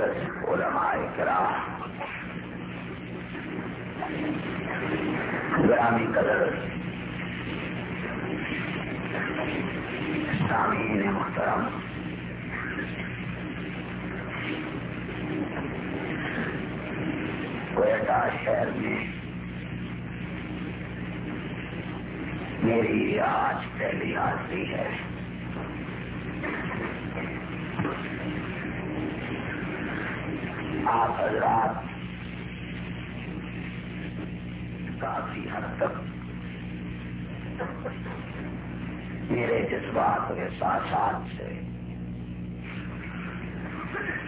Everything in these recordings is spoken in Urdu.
معزز علماء کرام۔ گرامی قدر۔ سامعین محترم۔ کوئٹہ شہر میں میری آج پہلی حاضری ہے۔ آپ حضرات کافی حد تک میرے جذبات کے ساتھ ساتھ سے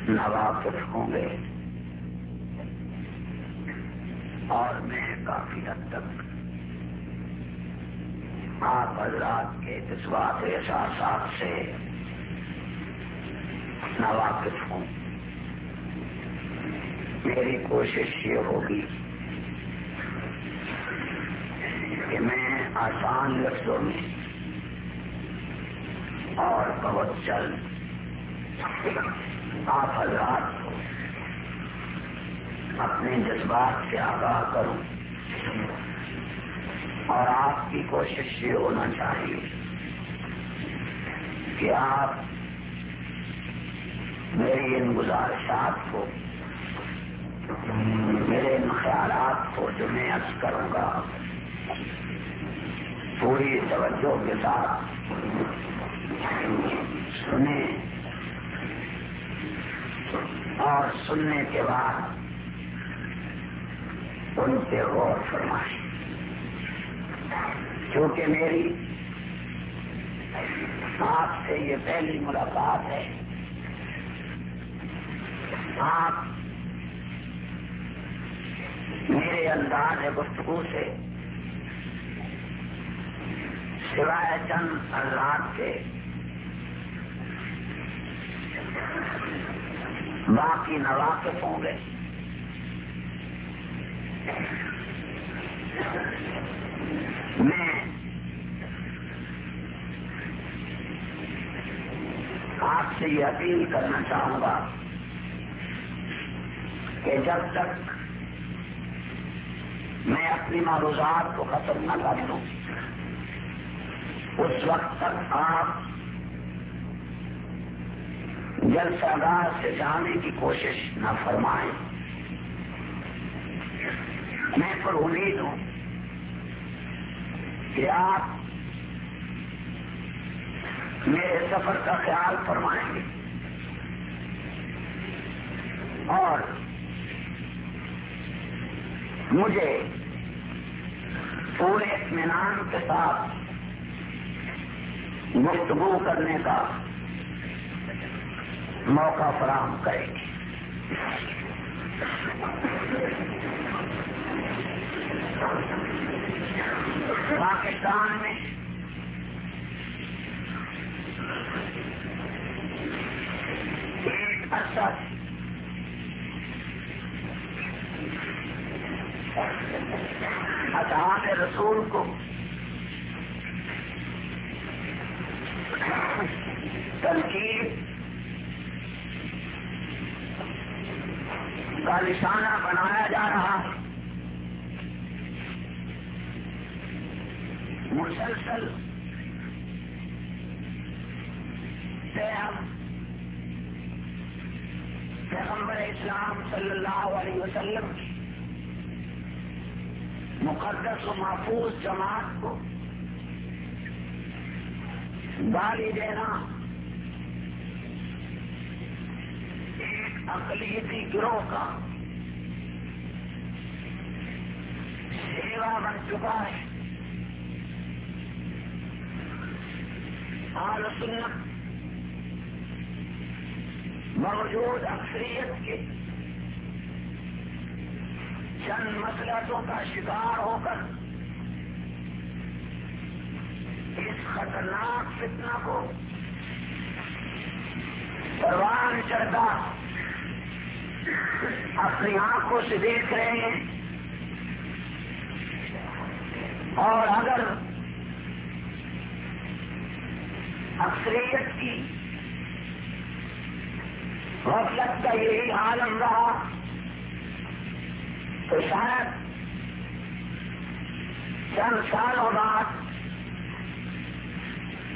نواقف ہوں گے اور میں کافی حد تک آپ حضرات کے جذبات احساسات سے نواقف ہوں میری کوشش یہ ہوگی کہ میں آسان لفظوں میں اور بہت جلد آپ حضرات کو اپنے جذبات سے آگاہ کروں اور آپ کی کوشش یہ ہونا چاہیے کہ آپ میری ان گزارشات کو میرے ان خیالات کو جو میں عرض کروں گا، پوری توجہ کے ساتھ سنیں۔ اور سننے کے بعد ان پہ غور فرمائیں۔ کیونکہ میری آپ سے یہ پہلی ملاقات ہے۔ آپ میرے انداز گفتگو سے، سوائے چند حضرات کے، باقی نواقف ہوں گے۔ میں آپ سے یہ اپیل کرنا چاہوں گا کہ جب تک میں اپنی معروضات کو ختم نہ کر دوں۔ اس وقت تک آپ جلسہ گاہ سے جانے کی کوشش نہ فرمائیں۔ میں پر امید ہوں کہ آپ میرے سفر کا خیال فرمائیں گے۔ اور مجھے پورے اطمینان کے ساتھ گفتگو کرنے کا موقع فراہم کرے گی۔ پاکستان میں ایک عرصہ اذان رسول کو۔ تنقید۔ کا نشانہ بنایا جا رہا۔ مسلسل۔ پیغمبر اسلام صلی اللہ علیہ وسلم کی مقدس و محفوظ جماعت کو گالی دینا ایک اقلیتی گروہ کا سیوا بن چکا ہے۔ آل سنت موجود اکثریت کے چند مسلطوں کا شکار ہو کر اس خطرناک فتنہ کو پروان چڑھتا اپنی آنکھوں سے دیکھ رہے ہیں اور اگر اکثریت کی غفلت کا یہی عالم رہا تو شاید چند سالوں بعد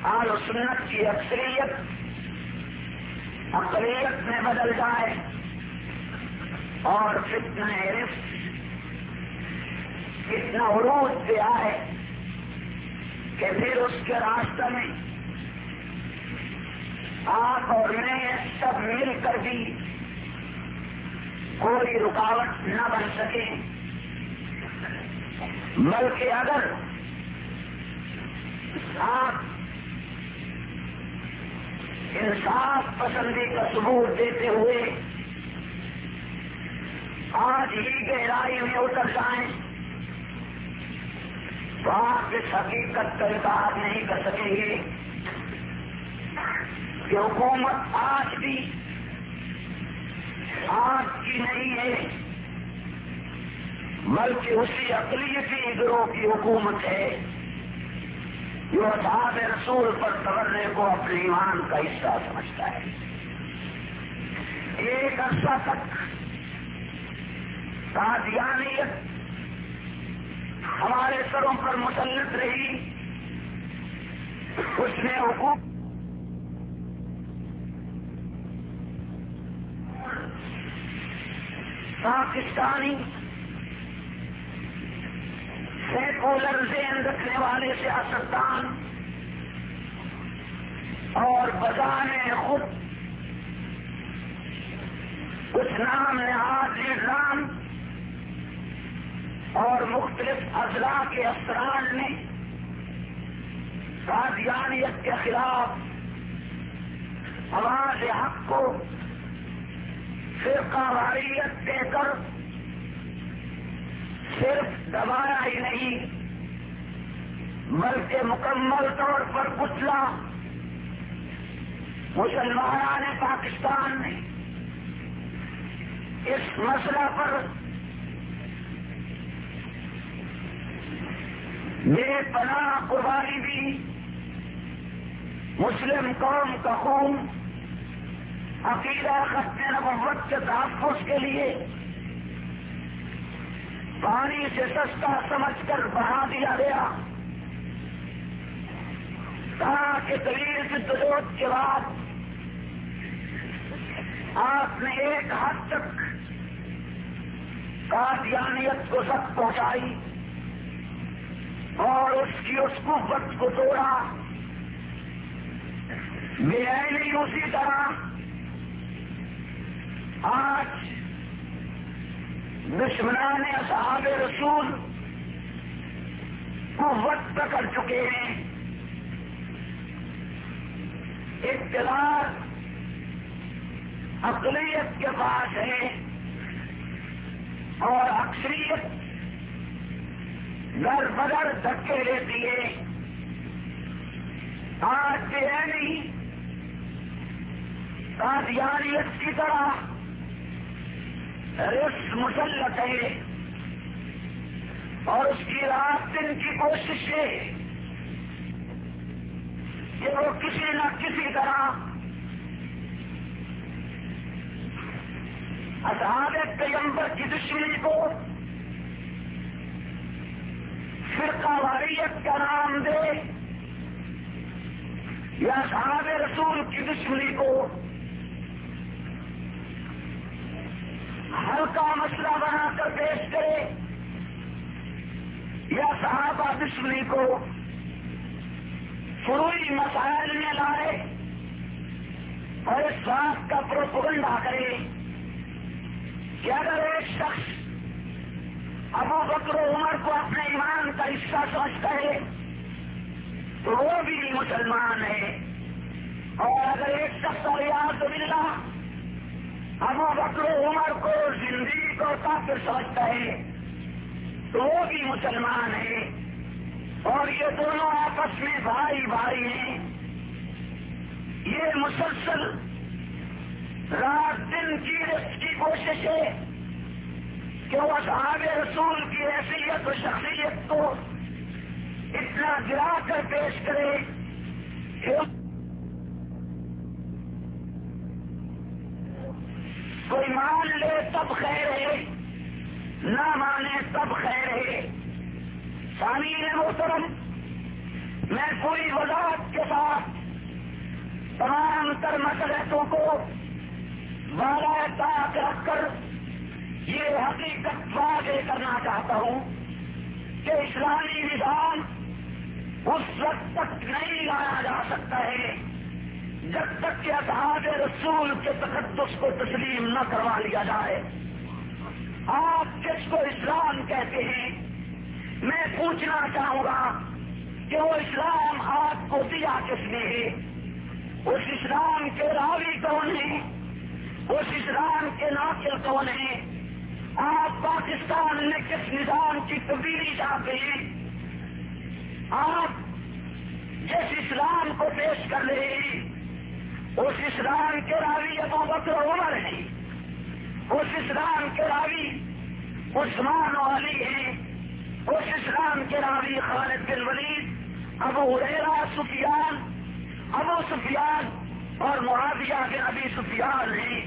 آل سنت کی اکثریت اقلیت میں بدل جائے اور فتنہ رفت اتنا عروج پہ آئے کہ پھر اس کے راستے میں آپ اور میں سب مل کر بھی کوئی رکاوٹ نہ بن سکے۔ بلکہ اگر آپ انصاف پسندی کا ثبوت دیتے ہوئے آج ہی گہرائی میں اتر جائیں، تو آپ اس حقیقت کا انکار نہیں کر سکیں گے کہ حکومت آج بھی آج کی نہیں ہے، بلکہ اسی اقلیتی گروہ کی حکومت ہے۔ جو اصحاب رسول پر تورنے کو اپنے ایمان کا حصہ سمجھتا ہے۔ ایک عرصہ تک قادیانیت ہمارے سروں پر مسلط رہی۔ اس نے حکومت پاکستانی سیکولر ذہن رکھنے والے سیاستدان اور بذان خود کچھ نام نہاد نظام اور مختلف اضلاع کے افسران نے قادیانیت کے خلاف آواز حق کو فرقہ واریت دے کر صرف دبایا ہی نہیں بلکہ مکمل طور پر کچلا مسلمان پاکستان نے اس مسئلہ پر بے پناہ قربانی بھی مسلم قوم کا خون عقیدہ ختم نبوت کے تحفظ کے لیے پانی سے سستا سمجھ کر بڑھا دیا گیا کہ طویل جدوجہد کے بعد آپ نے ایک حد تک قادیانیت کو سب پہنچائی اور اس کی اس قوت کو توڑا۔ میں نہیں اسی طرح آج دشمنان اصحاب رسول قوت پکڑ چکے ہیں۔ اقتدار اقلیت کے پاس ہے اور اکثریت در بدر دھکے لیتی ہے۔ آج کے ہے نہیں قادیانیت کی طرح رس مسلط ہے اور اس کی رات دن کی کوشش ہے کہ وہ کسی نہ کسی طرح اصحاب پیغمبر کی دشمنی کو فرقہ واریت کا نام دے یا صحاب رسول کی دشمنی کو ہلکا مسئلہ بنا کر پیش کرے یا صحابہ دشمنی کو فروئی مسائل میں لائے اور اس بات کا پروپگنڈا کرے کہ اگر ایک شخص ابو بکر عمر کو اپنے ایمان کا حصہ سمجھتا ہے، تو وہ بھی مسلمان ہے۔ اور اگر ایک شخص ریاض بلّہ ابو بکر عمر کو زندگی کو کافر سمجھتا ہے تو وہ بھی مسلمان ہے اور یہ دونوں آپس میں بھائی بھائی ہیں۔ یہ مسلسل رات دن کی رس کی کوشش ہے کہ وہ صحاب رسول کی حیثیت و شخصیت کو اتنا گرا کر پیش کرے کہ کوئی مان لے تب خیر ہے، نہ مانے تب خیر ہے۔ سانی محترم، میں پوری وضاحت کے ساتھ تمام تر مسلحتوں کو والا طاق رکھ کر یہ حقیقت واضح کرنا چاہتا ہوں کہ اسلامی نظام اس وقت تک نہیں لایا جا سکتا ہے۔ جب تک کہ اصحاب رسول کے تقدس کو تسلیم نہ کروا لیا جائے، آپ کس کو اسلام کہتے ہیں؟ میں پوچھنا چاہوں گا کہ وہ اسلام آپ کو دیا کس نے؟ ہے اس اسلام کے راوی کون ہیں؟ اس اسلام کے ناقل کون ہیں؟ آپ پاکستان میں کس نظام کی تبدیلی چاہتے ہیں؟ آپ جس اسلام کو پیش کر رہے ہیں اس اسلام کے راوی ابو بکر عمر ہیں۔ اس اسلام کے راوی عثمان علی ہیں۔ اس اسلام کے راوی خالد بن ولید، ابو ریرا سفیان، ابو سفیان اور معاویہ کے ابھی سفیان ہیں۔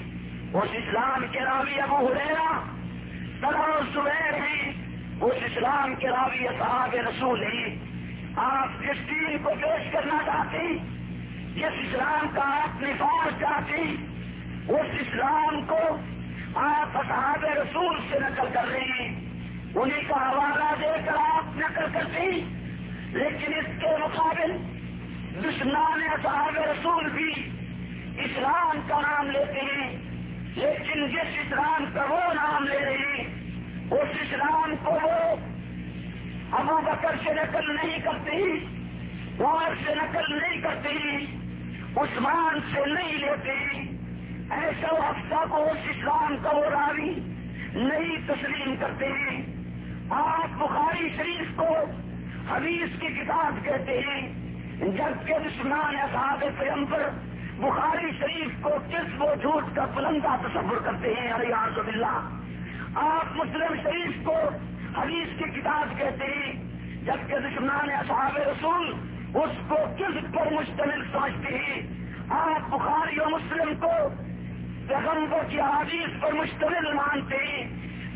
اس اسلام کے راوی ابو ریرا طلح زبیر ہیں۔ اس اسلام کے راوی صحاب رسول ہیں۔ آپ جس دین کو پیش کرنا چاہتے ہیں؟ جس اسلام کا آپ نفاذ چاہتی اس اسلام کو آپ اصحاب رسول سے نقل کر رہے ہیں۔ انہیں کا حوالہ دے کر آپ نقل کرتے لیکن اس کے مقابل دشمنان اصحاب رسول بھی اسلام کا نام لیتے ہیں۔ لیکن جس اسلام کا وہ نام لے رہے ہیں، اس اسلام کو وہ ابو بکر سے نقل نہیں کرتے اور سے نقل نہیں کرتے عثمان سے نہیں لیتے ایسا ہفتہ کو اس اسلام کا وہ راوی نہیں تسلیم کرتے ہیں آپ بخاری شریف کو حدیث کی کتاب کہتے ہیں، جبکہ دشمنان اصحاب پیمبر بخاری شریف کو کس و جھوٹ کا بلندہ تصور کرتے ہیں ارے اللہ آپ مسلم شریف کو حدیث کی کتاب کہتے ہیں، جبکہ دشمنان اصحاب رسول اس کو کس پر مشتمل سمجھتے ہیں آپ بخاری و مسلم کو پیغمبر کی حادیث پر مشتمل مانتے ہیں،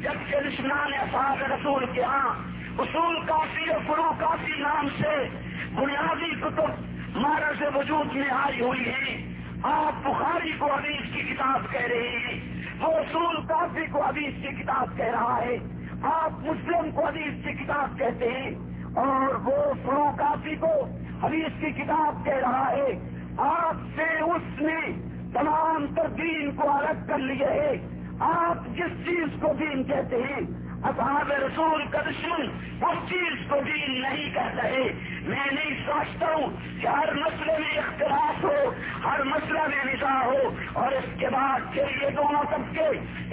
جبکہ رشمان اصحاب رسول کے ہاں اصول کافی اور فرو کافی نام سے بنیادی کتب مارا سے وجود میں آئی ہوئی ہیں۔ آپ بخاری کو حدیث کی کتاب کہہ رہے ہیں، وہ اصول کافی کو حدیث کی کتاب کہہ رہا ہے۔ آپ مسلم کو حدیث کی کتاب کہتے ہیں۔ اور وہ فرو کافی کو حدیث کی کتاب کہہ رہا ہے، آپ سے اس نے تمام تر دین کو الگ کر لیے ہے۔ آپ جس چیز کو دین کہتے ہیں اصحاب رسول کا دشمن اس چیز کو دین نہیں کہتا ہے میں نہیں سمجھتا ہوں کہ ہر مسئلے میں اختلاف ہو، ہر مسئلہ میں نظا ہو اور اس کے بعد پھر یہ دونوں طبقے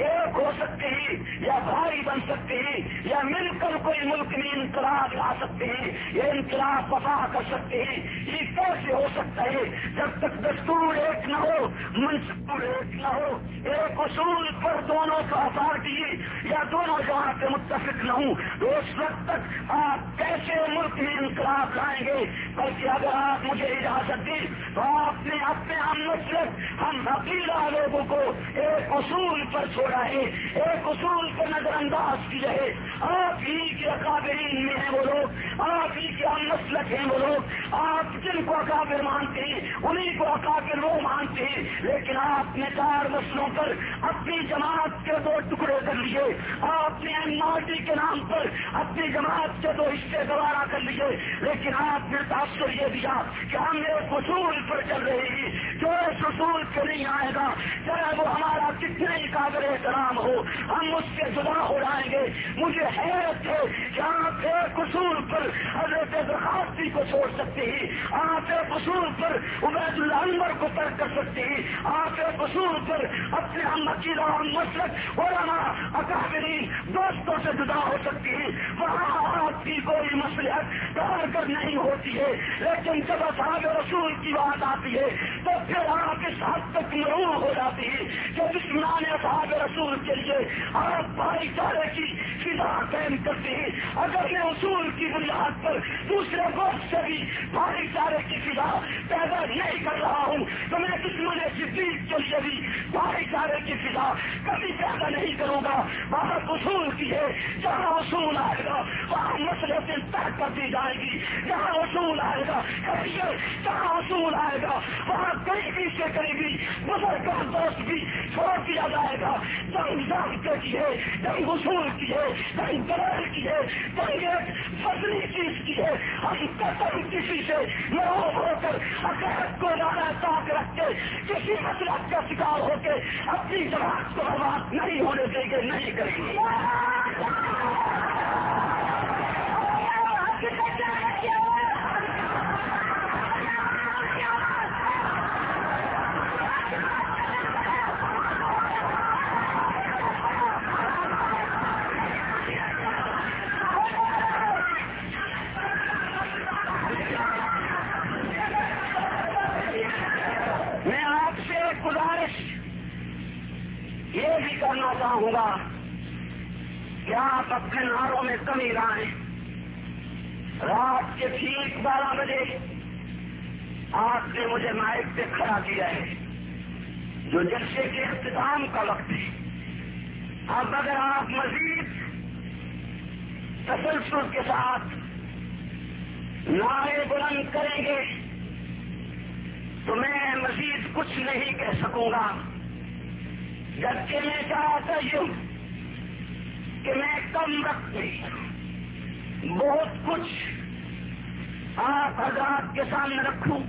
ایک ہو سکتے ہیں یا بھائی بن سکتے ہیں یا مل کر کوئی ملک میں انقلاب لا سکتے ہیں، یا انقلاب وفا کر سکتے ہیں۔ یہ کیسے ہو سکتا ہے؟ جب تک دستور ایک نہ ہو منصور ایک نہ ہو، ایک اصول پر دونوں کا پارٹی یا دونوں جہاں متفق نہ ہوں۔ تو اس وقت تک آپ کیسے ملک میں انقلاب لائیں گے؟ بلکہ اگر آپ مجھے اجازت دی تو آپ نے اپنے ہم مسلک ہم عقیدہ لوگوں کو ایک اصول پر چھوڑا ہے، ایک اصول کو نظر انداز کیا ہے۔ آپ ہی کے اکابرین میں ہیں وہ لوگ، آپ ہی کے ہم مسلک ہیں وہ لوگ۔ آپ جن کو اکابر مانتے ہیں، انہیں کو اکابر وہ مانتے ہیں۔ لیکن آپ نے چار مسلوں پر اپنی جماعت کے دو ٹکڑے کر لیے۔ آپ نے مارٹی کے نام پر اپنی جماعت کے دو حصے گوارا کر لیے لیکن آپ نے تاثر یہ دیا کہ ہم ایک اصول پر چل رہے گی جو اس اصول پہ نہیں آئے گا، چاہے وہ ہمارا کتنے ہی قابل احترام ہو، ہم اس سے جدا ہو جائیں گے۔ مجھے حیرت ہے کہ آپ ایک اصول پر حضرت درخواستی کو چھوڑ سکتے ہیں آپ قصور پر عبید اللہ انور کو ترک کر سکتے ہیں آپ قصور پر اپنے ہم عقیدہ اور مسلک علماء، اکابرین، دوستوں سے جدا ہو سکتی ہیں وہاں آپ کی کوئی مسلحت کر نہیں ہوتی ہے۔ لیکن جب اصحاب رسول کی بات آتی ہے تو پھر آپ اس حد تک مرور ہو جاتی ہے کہ دشمنان اصحاب رسول کے لیے آپ بھائی چارے کی فضا قائم کرتے ہیں، اگر میں اصول کی بنیاد پر دوسرے وقت سے بھی بھائی چارے کی فضا پیدا نہیں کر رہا ہوں، تو میں دشمن صدیق کے لیے بھی بھائی چارے کی فضا کبھی پیدا نہیں کروں گا۔ وہاں اصول کی ہے، جہاں اصول آئے گا، وہاں مسئلے سے طے کر دی جائے گی۔ جہاں اصول آئے گا جہاں اصول آئے گا، وہاں قریبی سے قریبی بزرگ دوست بھی، چھوڑ دیا جائے گا۔ جنگ ضابطے کی ہے جنگ اصول کی ہے جنگ دلال کی ہے جنگ ایک فضلی چیز کی ہے ہم قسم کسی سے نہ ہو کر عقائد کو زیادہ تاک رکھ کے کسی مسلک کا شکار ہو کے اپنی جماعت کو برباد نہیں ہونے دیں گے، نہیں کریں گے۔ ناروں لائیں رات کے ٹھیک بارہ بجے آپ نے مجھے مائک پہ کھڑا کیا ہے، جو جلسے کے اختتام کا وقت ہے۔ اب اگر آپ مزید تسلسل کے ساتھ نعرے بلند کریں گے، تو میں مزید کچھ نہیں کہہ سکوں گا۔ جبکہ میں چاہتا ہوں کہ میں کم وقت میں بہت کچھ آپ حضرات کے سامنے رکھوں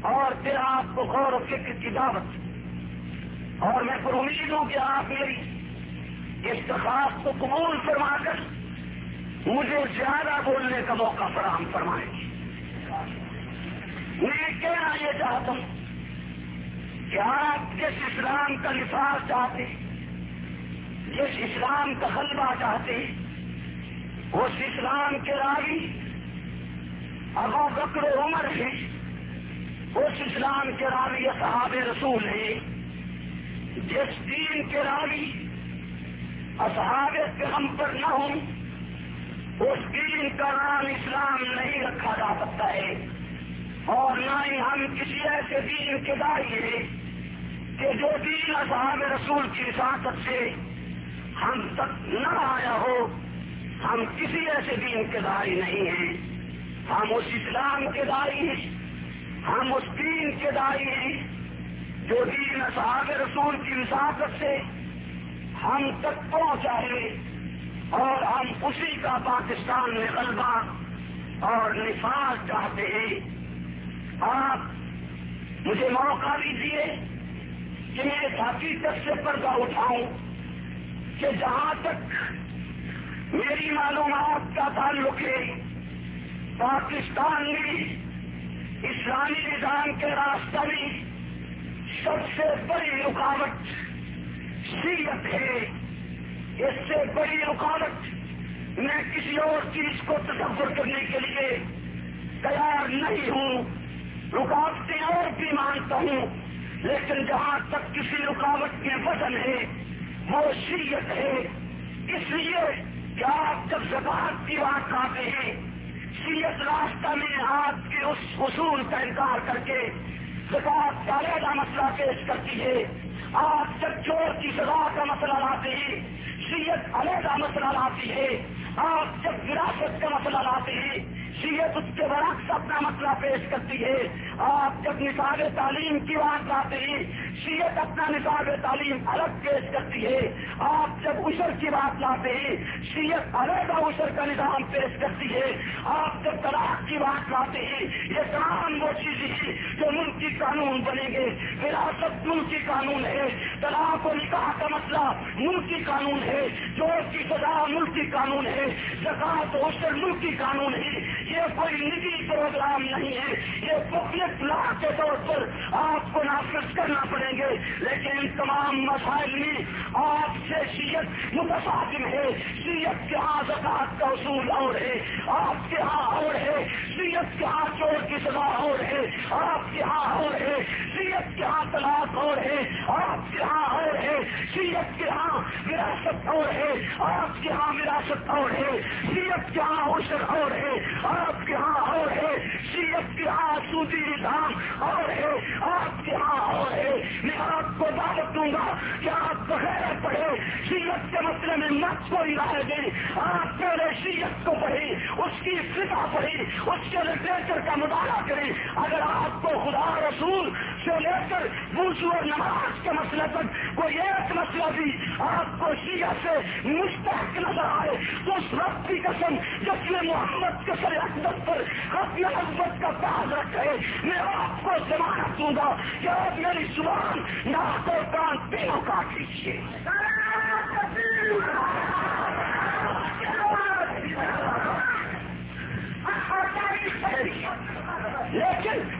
اور پھر آپ کو غور و فکر کی دعوت. اور میں پر امید ہوں کہ آپ میری اس درخواست کو قبول فرما کر مجھے زیادہ بولنے کا موقع فراہم فرمائیں. گے میں کہنا یہ چاہتا ہوں کہ آپ جس اسلام کا نفاذ چاہتے جس اسلام کا غلبہ چاہتے اس اسلام کے راوی ابو بکر عمر ہے اس اسلام کے راوی صحاب رسول ہے جس دین کے راوی اصحاب کے ہم پر نہ ہوں، اس دین کا نام اسلام نہیں رکھا جا سکتا ہے۔ اور نہ ہی ہم کسی ایسے دین کے دائی ہیں کہ جو دین اصحاب رسول کی رساست سے ہم تک نہ آیا ہو۔ ہم کسی ایسے دین کے دائی نہیں ہیں۔ ہم اس اسلام کے دائی ہیں۔ ہم اس دین کے دائی ہیں۔ جو دین اصحاب رسول کی رساست سے ہم تک پہنچا ہے اور ہم اسی کا پاکستان میں غلبہ اور نفاذ چاہتے ہیں۔ آپ مجھے موقع دیجیے کہ میں اس حقیقت سے پردہ اٹھاؤں کہ جہاں تک میری معلومات کا تعلق ہے، پاکستان میں اسلامی نظام کے راستہ میں سب سے بڑی رکاوٹ سیت ہے۔ اس سے بڑی رکاوٹ میں کسی اور چیز کو تصور کرنے کے لیے تیار نہیں ہوں۔ رکاوٹیں اور بھی مانتا ہوں، لیکن جہاں تک کسی رکاوٹ کے وزن ہے، وہ شریعت ہے۔ اس لیے آپ جب زبان کی بات آتے ہیں سیت راستہ میں آپ کے اس حصول کا انکار کر کے زبات کا علیحدہ مسئلہ پیش کرتی ہے۔ آپ جب چور کی سزا کا مسئلہ لاتے ہیں سیت علیحدہ مسئلہ لاتی ہے۔ آپ جب وراثت کا مسئلہ لاتے ہیں شیت اس کے برعکس اپنا مسئلہ پیش کرتی ہے۔ آپ جب نصاب تعلیم کی بات لاتے ہیں اپنا نصاب تعلیم الگ پیش کرتی ہے۔ آپ جب اشر کی بات لاتے ہیں شیت علیحدہ اشر کا نظام پیش کرتی ہے۔ آپ جب طلاق کی بات لاتے ہیں، یہ تمام وہ چیزیں ہیں جو ملکی قانون بنیں گے۔ وراثت ملکی قانون ہے۔ طلاق و نکاح کا مسئلہ ملکی قانون ہے۔ چور کی سزا ملکی قانون ہے۔ زکات و اشر ملکی قانون ہے۔ یہ کوئی نجی پروگرام نہیں ہے۔ یہ پبلک لا کے طور پر آپ کو نافذ کرنا پڑیں گے۔ لیکن ان تمام مسائل میں آپ سے شیت متفاقم ہے۔ سیت کے ہاں زکات کا اصول اور ہے۔ آپ کے ہاں اور ہے۔ سیت کے ہاں چور کی سزا اور ہے۔ آپ کے ہاں اور ہے۔ سیت کے ہاں طلاق اور ہے۔ آپ کے ہاں اور ہے۔ سیت کے ہاں وراثت اور ہے۔ آپ کے ہاں وراثت اور ہے۔ سیت کے ہاں اوسر اور ہے۔ آپ کے ہاں اور ہے۔ سیت کے ہاں سوتی دھام اور ہے۔ آپ کے ہاں اور ہے۔ میں آپ کو دعوت دوں گا کہ آپ بغیر پڑھے سیت کے مسئلے میں مت کوئی رائے دیں۔ آپ پہلے سیت کو پڑھی اس کی فضا پڑھی اس کے لٹریچر کا مطالعہ کریں۔ اگر آپ کو خدا رسول سے لے کر بوسو اور نماز کے مسئلے تک کوئی ایک مسئلہ بھی آپ کو سیت سے مستحق نظر آئے تو اس وقت کی قسم، جس نے محمد کے سر اقدت پر اپنے حضرت کا باز رکھے میں آپ کو ضمانت دوں گا کہ آپ میری زبان ناک اور کان تینوں کاٹ لیجیے لیکن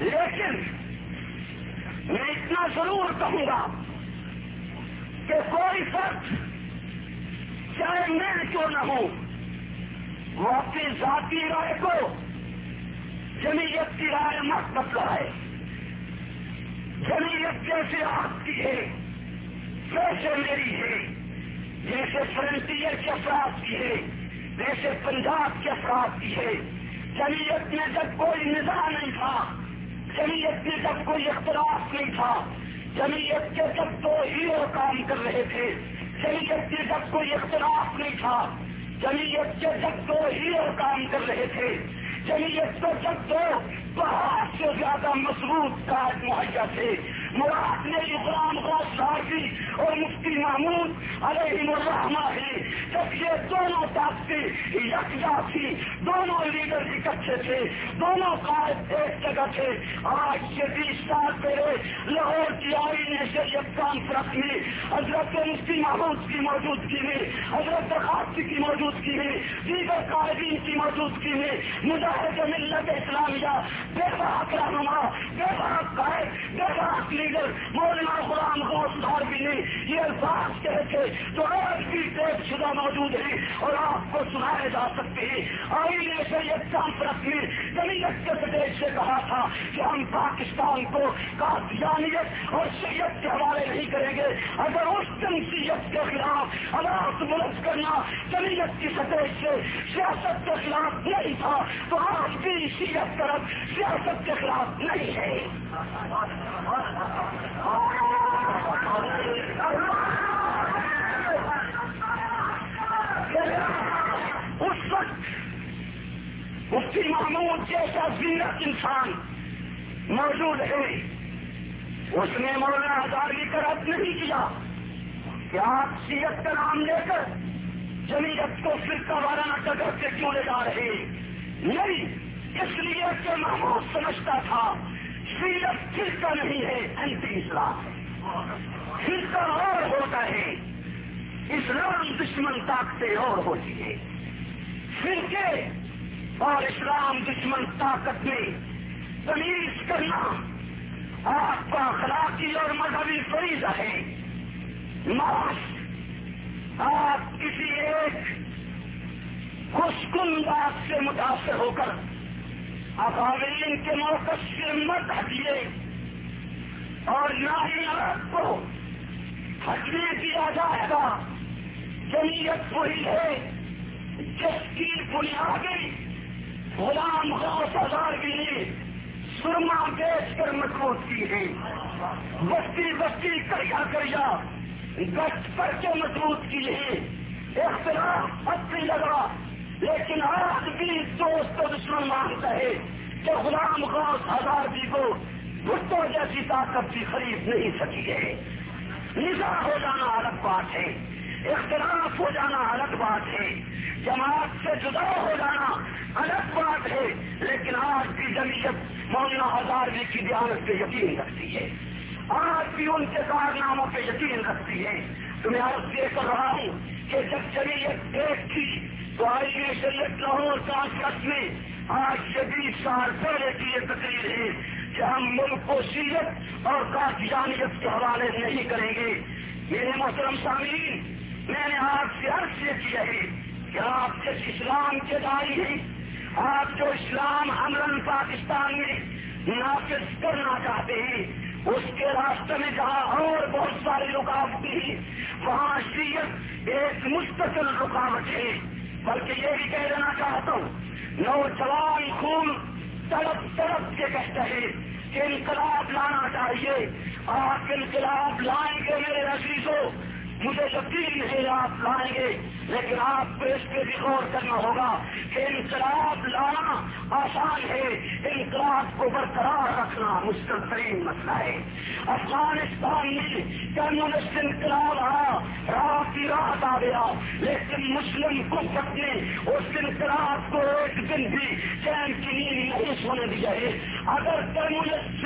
لیکن میں اتنا ضرور کہوں گا کہ کوئی فرق چاہے میں کیوں نہ ہوں، وہ اپنی ذاتی رائے کو جمعیت کی رائے مت بتلائے۔ جمعیت جیسے آپ کی ہے، ویسے میری ہے، جیسے فرنٹیئر کے افراد کی ہے، ویسے پنجاب کے افراد کی ہے۔ جمعیت میں جب کوئی نظام نہیں تھا جمعیت میں جب کوئی اختلاف نہیں تھا، جمعیت کے جب دو ہیرو کام کر رہے تھے، جمعیت میں جب کوئی اختلاف نہیں تھا، جمعیت کے جب دو ہیرو کام کر رہے تھے، جمعیت کو جب دو بہت سے زیادہ مضبوط کارڈ مہیا تھے۔ مراد میری غلام غوث صاحبی اور مفتی محمود علیہ الرحمہ ہے۔ جب یہ دونوں طاقتیں یکجا تھی، دونوں لیڈر اکٹھے تھے، دونوں قائد ایک جگہ تھے۔ آج سے بیس سال پہلے لاہور کی آئین شریعت کانفرنس میں حضرت مفتی محمود کی موجودگی میں، حضرت خاصی کی موجودگی میں، دیگر قائدین کی موجودگی میں، مجاہد ملت اسلامیہ بے باک رہنما بے باک قائد بے باک لیڈر مولانا غلام غوث بھی نے یہ الفاظ کہے تھے جو آج بھی ٹیپ شدہ موجود ہے اور آپ کو سنائے جا سکتے ہیں۔ آئین شریعت کانفرنس میں جمعیت کے پردیش سے کہا تھا کہ ہم پاکستان کو قادیانیت اور شریعت کے حوالے نہیں کریں گے۔ اگر اس جنسیت کے خلاف آواز بلند کرنا جمعیت کی سطح سے سیاست کے خلاف نہیں تھا، تو آج بھی شیت طرف سیاست کے خلاف نہیں ہے۔ اس وقت مفتی محمود جیسا زینت انسان موجود ہے۔ اس نے مولانا ہزاری کا رد نہیں کیا کہ آپ سیت کا نام لے کر جمیت کو فرقہ وارانہ ڈگر سے کیوں لے جا رہے نہیں۔ اس لیے کہ محمود سمجھتا تھا سیرت فرقہ نہیں ہے اینٹی اسلام۔ فرقہ اور ہوتا ہے۔ اسلام دشمن طاقتیں اور ہوتی ہے فرقے اور اسلام دشمن طاقت میں تمیز کرنا آپ کا اخلاقی اور مذہبی فریضہ ہے۔ معاش، آپ کسی ایک خوشکن بات سے متاثر ہو کر افاوین کے موقع سے مت ہٹیے اور نہ ہی آپ کو ہٹنے دیا جائے گا جمعیت وہی ہے جس کی بنیادی غلام غوث ہزار کی نے سرما بیچ کر مضبوط کی ہے۔ بستی بستی کریا کریا گشت پر کے مضبوط کی ہے؟ اختلاف اچھی لگا۔ لیکن آج بھی دوست دشمن مانگتا ہے کہ غلام غوث ہزار جی کو بھٹو جیسی طاقت بھی خرید نہیں سکی ہے۔ نظا ہو جانا الگ بات ہے۔ اختلاف ہو جانا الگ بات ہے۔ جماعت سے جدا ہو جانا الگ بات ہے۔ لیکن آج بھی جمعیت مولانا ہزار جی کی دیانت پہ یقین رکھتی ہے۔ آج بھی ان کے کارناموں پہ یقین رکھتی ہے۔ تو میں آج یہ کر رہا ہوں کہ جب جمعیت ایک تھی تو آئی شریعت لاہور کانفرنس میں۔ آج سے بیس سال پہلے کی یہ تقریر ہے کہ ہم ملک کو سیرت اور کافیانیت کے حوالے نہیں کریں گے۔ میرے محترم سامعین، میں نے آپ سے عرض یہ کیا ہے کہ آپ جس اسلام کے دائی ہیں، آپ جو اسلام امرن پاکستان میں نافذ کرنا چاہتے ہیں اس کے راستے میں جہاں اور بہت ساری رکاوٹیں ہیں وہاں شریعت ایک مستقل رکاوٹ ہے بلکہ یہ بھی کہہ دینا چاہتا ہوں، نوجوان خون تڑپ تڑپ کے کہتے ہیں کہ انقلاب لانا چاہیے۔ آپ انقلاب لائیں گے میرے عزیزوں مجھے یقین ہے آپ لائیں گے، لیکن آپ کو اس پہ بھی غور کرنا ہوگا کہ انقلاب لانا آسان ہے۔ انقلاب کو برقرار رکھنا مشکل ترین مسئلہ ہے۔ افغانستان میں کمیونسٹ انقلاب آیا رات کی رات آ گیا لیکن مسلم قوت نے اس انقلاب کو ایک دن بھی چین کی نیند نہیں سونے دیا ہے۔ اگر کمیونسٹ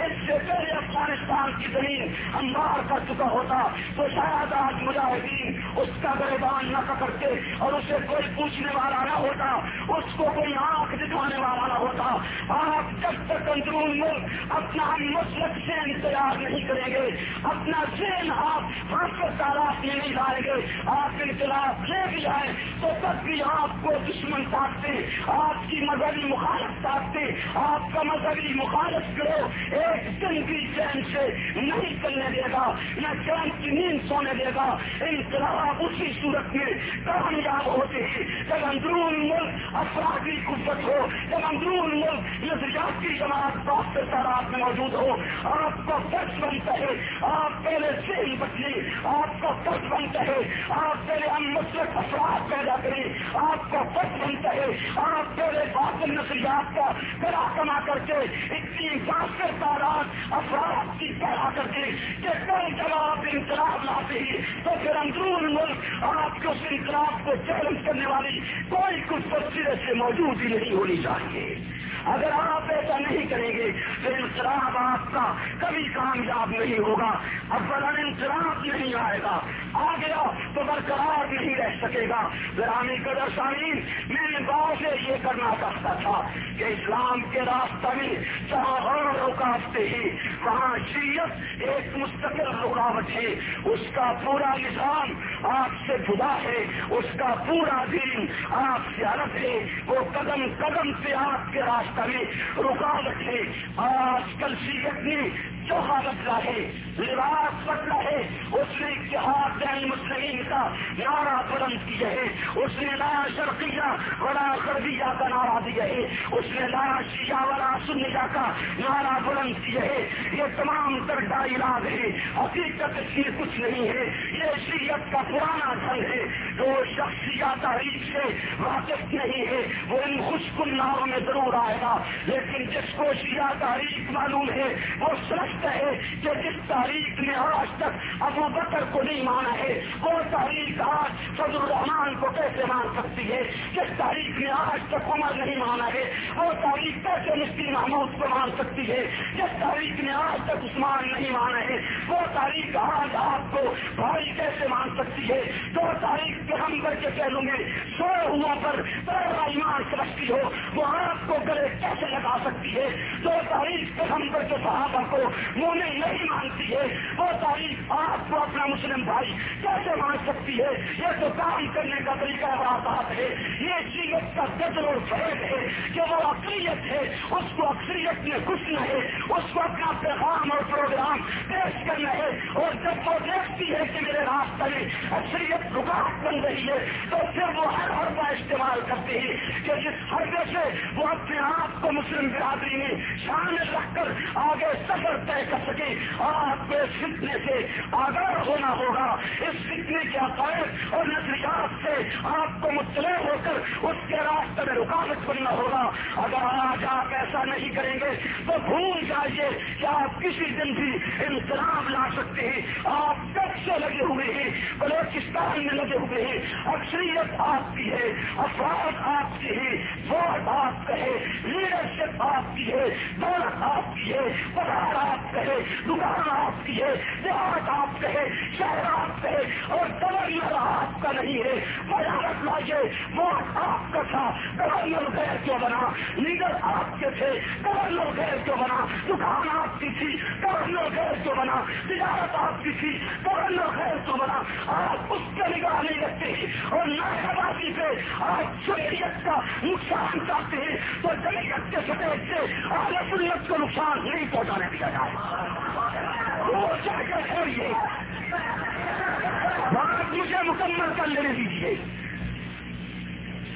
اس سے پہلے افغانستان کی زمین ہموار کر چکا ہوتا، تو شاید آج مجاہدین اس کا گریبان نہ پکڑتے اور اسے کوئی پوچھنے والا نہ ہوتا۔ اس کو کوئی آنکھ دکھانے والا نہ ہوتا۔ آپ جب تک اندرون ملک اپنا مسلک سے انتظار نہیں کریں گے، اپنا ذہن آپ حاصل تعداد میں نہیں لائیں گے۔ آپ انقلاب لے بھی آئے تو تب بھی آپ کو دشمن تاکتے آپ کی مذہبی مخالف تاکتے آپ کا مذہبی مخالف کرو ایک دن بھی چین سے نہیں چلنے دے گا۔ نہ چین نیند سونے دے گا۔ انقلاب اسی صورت میں کامیاب ہوتے ہیں۔ جب اندرون ملک افرادی قوت ہو، جب اندرون ملک نظریاتی جماعت ڈاکٹر تعداد میں موجود ہو، آپ کا فرض بنتا ہے، آپ پہلے ذہن بدلی آپ کا فرض بنتا ہے، آپ پہلے ہم مسلک افراد پیدا کریں۔ آپ کا فرض بنتا ہے، آپ پہلے باطل نظریات کا گلا کما کر کے، اتنی باقر تعداد افراد کی پیدا کر کے کہ کئی جگہ آپ انقلاب لاتے ہیں تو پھر اندرون ملک آپ کے اس انقلاب کو چیلنج کرنے والی کوئی کچھ سرے سے موجود ہی نہیں ہونی چاہیے۔ اگر آپ ایسا نہیں کریں گے تو انقلاب آپ کا کبھی کامیاب نہیں ہوگا۔ اب انقلاب نہیں آئے گا۔ آ گیا تو برقرار نہیں رہ سکے گا۔ گرامی قدر سامین میں نے گاؤں سے یہ کرنا چاہتا تھا کہ اسلام کے راستہ میں جہاں اور رکاوٹیں ہیں۔ وہاں شریعت ایک مستقل رکاوٹ ہے۔ اس کا پورا نظام آپ سے جدا ہے۔ اس کا پورا دین آپ سے الگ ہے۔ وہ قدم قدم سے آپ کے راستہ میں رکاوٹ ہے۔ آج کل سیرت نے جو بدلا ہے لباس بدلا ہے اس نے اتحاد بین مسلمین کا نعرہ بلند کیا ہے، اس نے لا شرقیہ بڑا غربیہ کا نعرہ دیا ہے، اس نے لا شیعہ والا سنیا کا نعرہ بلند کیا ہے۔ یہ تمام ترڈا علاج ہے، حقیقت اس میں کچھ نہیں ہے۔ یہ شریعت کا پرانا ڈھنگ ہے، جو شخصیہ تاریخ سے واقف نہیں ہے، وہ ان خوش کن ناروں میں ضرور آئے گا۔ لیکن جس کو شیعہ تاریخ معلوم ہے، وہ سمجھتا ہے کہ جس تاریخ نے آج تک ابو بکر کو نہیں مانا ہے وہ تاریخ آج فضل الرحمان کو کیسے مان سکتی ہے جس تاریخ نے آج تک عمر نہیں مانا ہے وہ تاریخ کیسے مفتی محمود کو مان سکتی ہے جس تاریخ نے آج تک عثمان نہیں مانا ہے وہ تاریخ آج آپ کو بھائی کیسے مان سکتی ہے جو تاریخ کے ہم کر کے کہہ لوں گے سو ہوا پر ایمان سمجھتی ہو وہ آپ کو گلے کیسے لگا سکتی ہے جو تاریخ کے ہم کر کے صحابہ کو منہ میں نہیں مانتی ہے۔ وہ تاریخ آپ کو اپنا مسلم بھائی کیسے مان سکتی ہے؟ یہ تو کام کرنے کا طریقہ بڑا بات ہے۔ یہ سیرت کا قدر اور فیض ہے کہ وہ اکثریت ہے۔ اس کو اکثریت میں گھسنا ہے۔ اس کو اپنا پیغام اور پروگرام پیش کرنا ہے۔ اور جب وہ دیکھتی ہے کہ میرے راستہ میں اکثریت رکاوٹ بن رہی ہے، تو پھر وہ ہر حربہ استعمال کرتے ہیں کہ جس حربے سے وہ اپنے آپ کو مسلم برادری میں شامل رکھ کر آگے سفر طے کر سکے آپ کو اس فتنے سے آگاہ ہونا ہوگا۔ اس فتنے کے عقائد اور نظریات سے آپ کو مطلع ہو کر اس کے راستے میں رکاوٹ بننا ہوگا۔ اگر آج آپ ایسا نہیں کریں گے، تو بھول جائیے کہ آپ کسی دن بھی انقلاب لا سکتے ہیں۔ آپ کب سے لگے ہوئے ہیں؟ بلوچستان میں لگے ہوئے ہیں۔ اکثریت آپ کی ہے، افراد آپ کی ہے، ووٹ آپ کا ہے لیڈرشپ آپ کی ہے، دولت آپ کی ہے پہاڑ آپ کا دکان آپ کی ہے، دیہات آپ کا ہے شہر آپ کا ہے اور گورنر آپ کا نہیں ہے بجارت لائیے وہ آپ کا تھا گورنر غیر کیوں بنا، لیڈر آپ کے تھے گورنر غیر کیوں بنا، دکان آپ کی تھی گورنر غیر کیوں بنا، تجارت آپ کی تھی گورنر غیر کیوں بنا، آپ اس کے نگاہ نہیں رکھتے اور نئے پہ آپ شریعت کا نقصان چاہتے ہیں تو جمعیت کے سطح سے اعلی سنت کو نقصان نہیں پہنچانے دیا جائے وہ چھوڑیے بات مجھے مکمل کر لینے دیجیے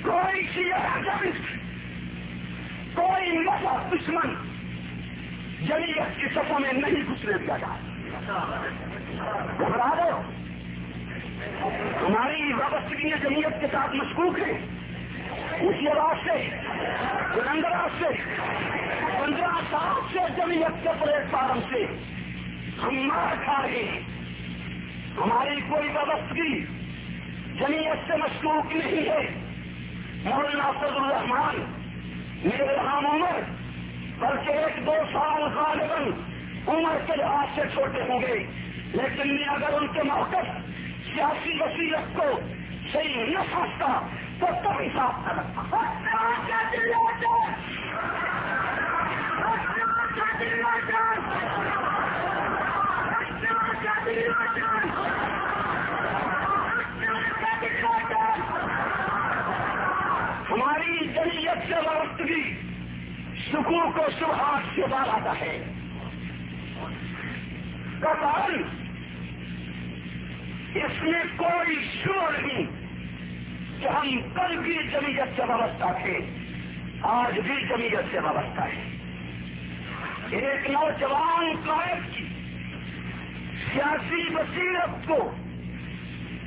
کوئی سیاست کوئی مذہب دشمن جمعیت کی سفوں میں نہیں گھسنے دیا۔ جائے گھبرا دو ہماری وابستگی جمعیت کے ساتھ مشکوک ہے اسی آواز سے بلندراج سے، پندرہ سال سے جمعیت کے پلیٹ فارم سے ہم مار کھا رہے ہیں۔ ہماری کوئی وابستگی جمعیت سے مشکوک نہیں ہے۔ مولانا فضل الرحمان میرے ہم عمر، بلکہ ایک دو سال غالباً عمر کے لحاظ سے چھوٹے ہوں گے۔ لیکن میں اگر ان کے موقع سیاسی وسیلت کو صحیح نہ سمجھتا تو کبھی صاف نہ ہماری جلیت سے وابستگی سکون کو شبہات سے بار آتا ہے۔ کپال اس میں کوئی شور نہیں۔ کہ ہم کل بھی جمیت سے وابستہ تھے، آج بھی جمیت سے وابستہ ہے ایک نوجوان قائد کی سیاسی بصیرت کو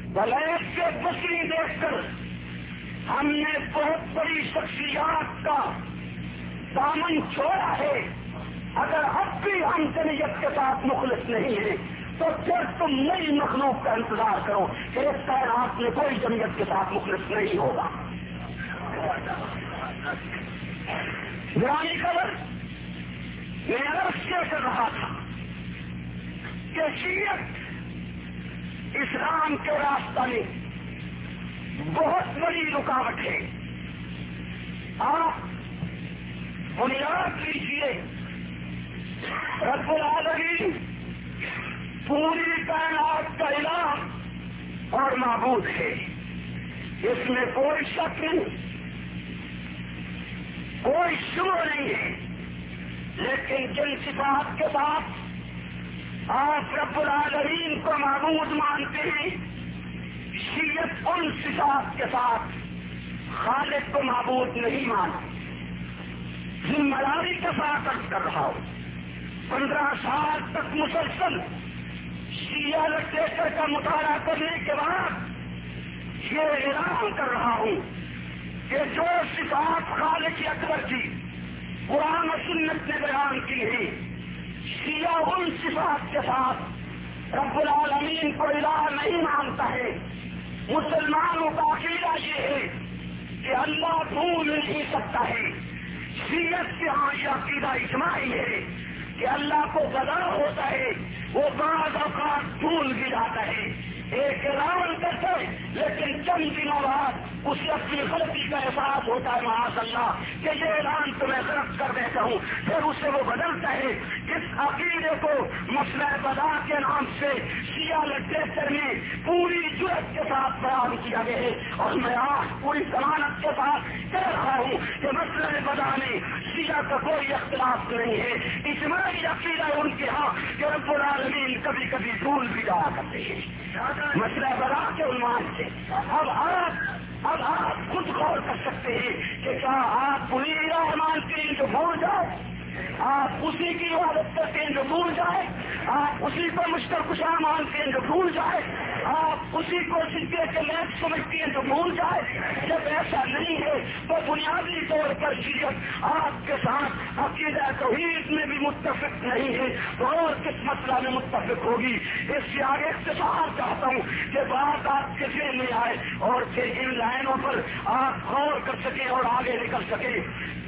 بلیک سے بکری دیکھ کر ہم نے بہت بڑی شخصیات کا دامن چھوڑا ہے۔ اگر اب بھی ہم جمعیت کے ساتھ مخلص نہیں ہیں تو پھر تم نئی مخلوق کا انتظار کرو کہ اس کائنات میں کوئی جمعیت کے ساتھ مخلص نہیں ہوگا۔ گرانی خبر میں عرض کیا کر رہا تھا کہ شیعت اسلام کے راستہ میں بہت بڑی رکاوٹ ہے۔ آپ بنیاد لیجیے رب العالمین پوری کائنات کا علاج اور معبود ہے۔ اس میں کوئی شک نہیں، کوئی شروع نہیں ہے۔ لیکن جن صفات کے ساتھ آپ رب العالمین کو معبود مانتے ہیں شیت ان صفات کے ساتھ خالد کو معبود نہیں مانا ذمہ داری کے ساتھ کر رہا ہوں، پندرہ سال تک مسلسل شیعہ لٹریچر کا مطالعہ کرنے کے بعد یہ اعلان کر رہا ہوں کہ جو صفات خالد اکبر کی قرآن و سنت نے بیان کی ہے شیعہ ان صفات کے ساتھ رب العالمین کو الہ نہیں مانتا ہے۔ مسلمانوں کا عقیدہ یہ ہے کہ اللہ بھول نہیں سکتا ہے۔ سیرت کے ہاں یہ عقیدہ اجماعی ہے۔ کہ اللہ کو بدا ہوتا ہے وہ بعض اوقات بھول بھی جاتا ہے۔ ایک اعلان کرتے لیکن چند دنوں بعد اسے اپنی غلطی کا احساس ہوتا ہے محاذ اللہ کہ یہ اعلان تو میں غلط کر دیتا ہوں۔ پھر اسے وہ بدلتا ہے۔ اس عقیدے کو مسئلہ بدا کے نام سے سیاہ لٹریچر میں پوری جرت کے ساتھ بیان کیا گیا ہے۔ اور میں آج پوری ضمانت کے ساتھ کہہ رہا ہوں کہ مسئلہ بدا میں سیاہ کا کوئی اختلاف نہیں ہے۔ اجماعی عقیدہ ان کے ہاں کہ رب العالمین کبھی کبھی بھول بھی جایا کرتے ہیں۔ مسئلہ بڑا کے عنوان سے۔ اب آپ اب آپ خود غور کر سکتے ہیں کہ کیا آپ پوری رحمان کے لیے جو بھول جائے آپ اسی کی عبادت کرتے ہیں جو بھول جائے، آپ اسی کو مشکل کشا مانتے ہیں جو بھول جائے، آپ اسی کو سکے کے لیب سمجھتے ہیں جو بھول جائے۔ جب ایسا نہیں ہے تو بنیادی طور پر شریعت آپ کے ساتھ عقیدہ توحید میں بھی متفق نہیں ہے، اور کس مسئلہ میں متفق ہوگی؟ اس سے آگے اختصار چاہتا ہوں کہ بات آپ کے ذہن میں آئے اور پھر ان لائنوں پر آپ غور کر سکیں اور آگے نکل سکیں۔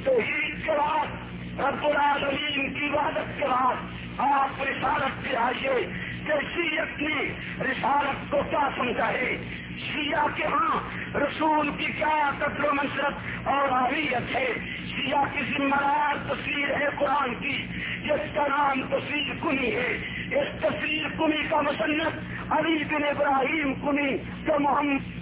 توحید کے بعد رب العالمین کی عبادت کے بعد آپ رسالت پہ آئیے کہ شیعت نے رسالت کو کیا سمجھا ہے شیعہ کے ہاں رسول کی کیا قدر و منصرت اور اہمیت ہے؟ شیعہ کی ذمہ دار تصویر ہے قرآن کی، جس کا نام تصویر کنی ہے۔ اس تصویر کنی کا مصنف علی بن ابراہیم کنی جو محمد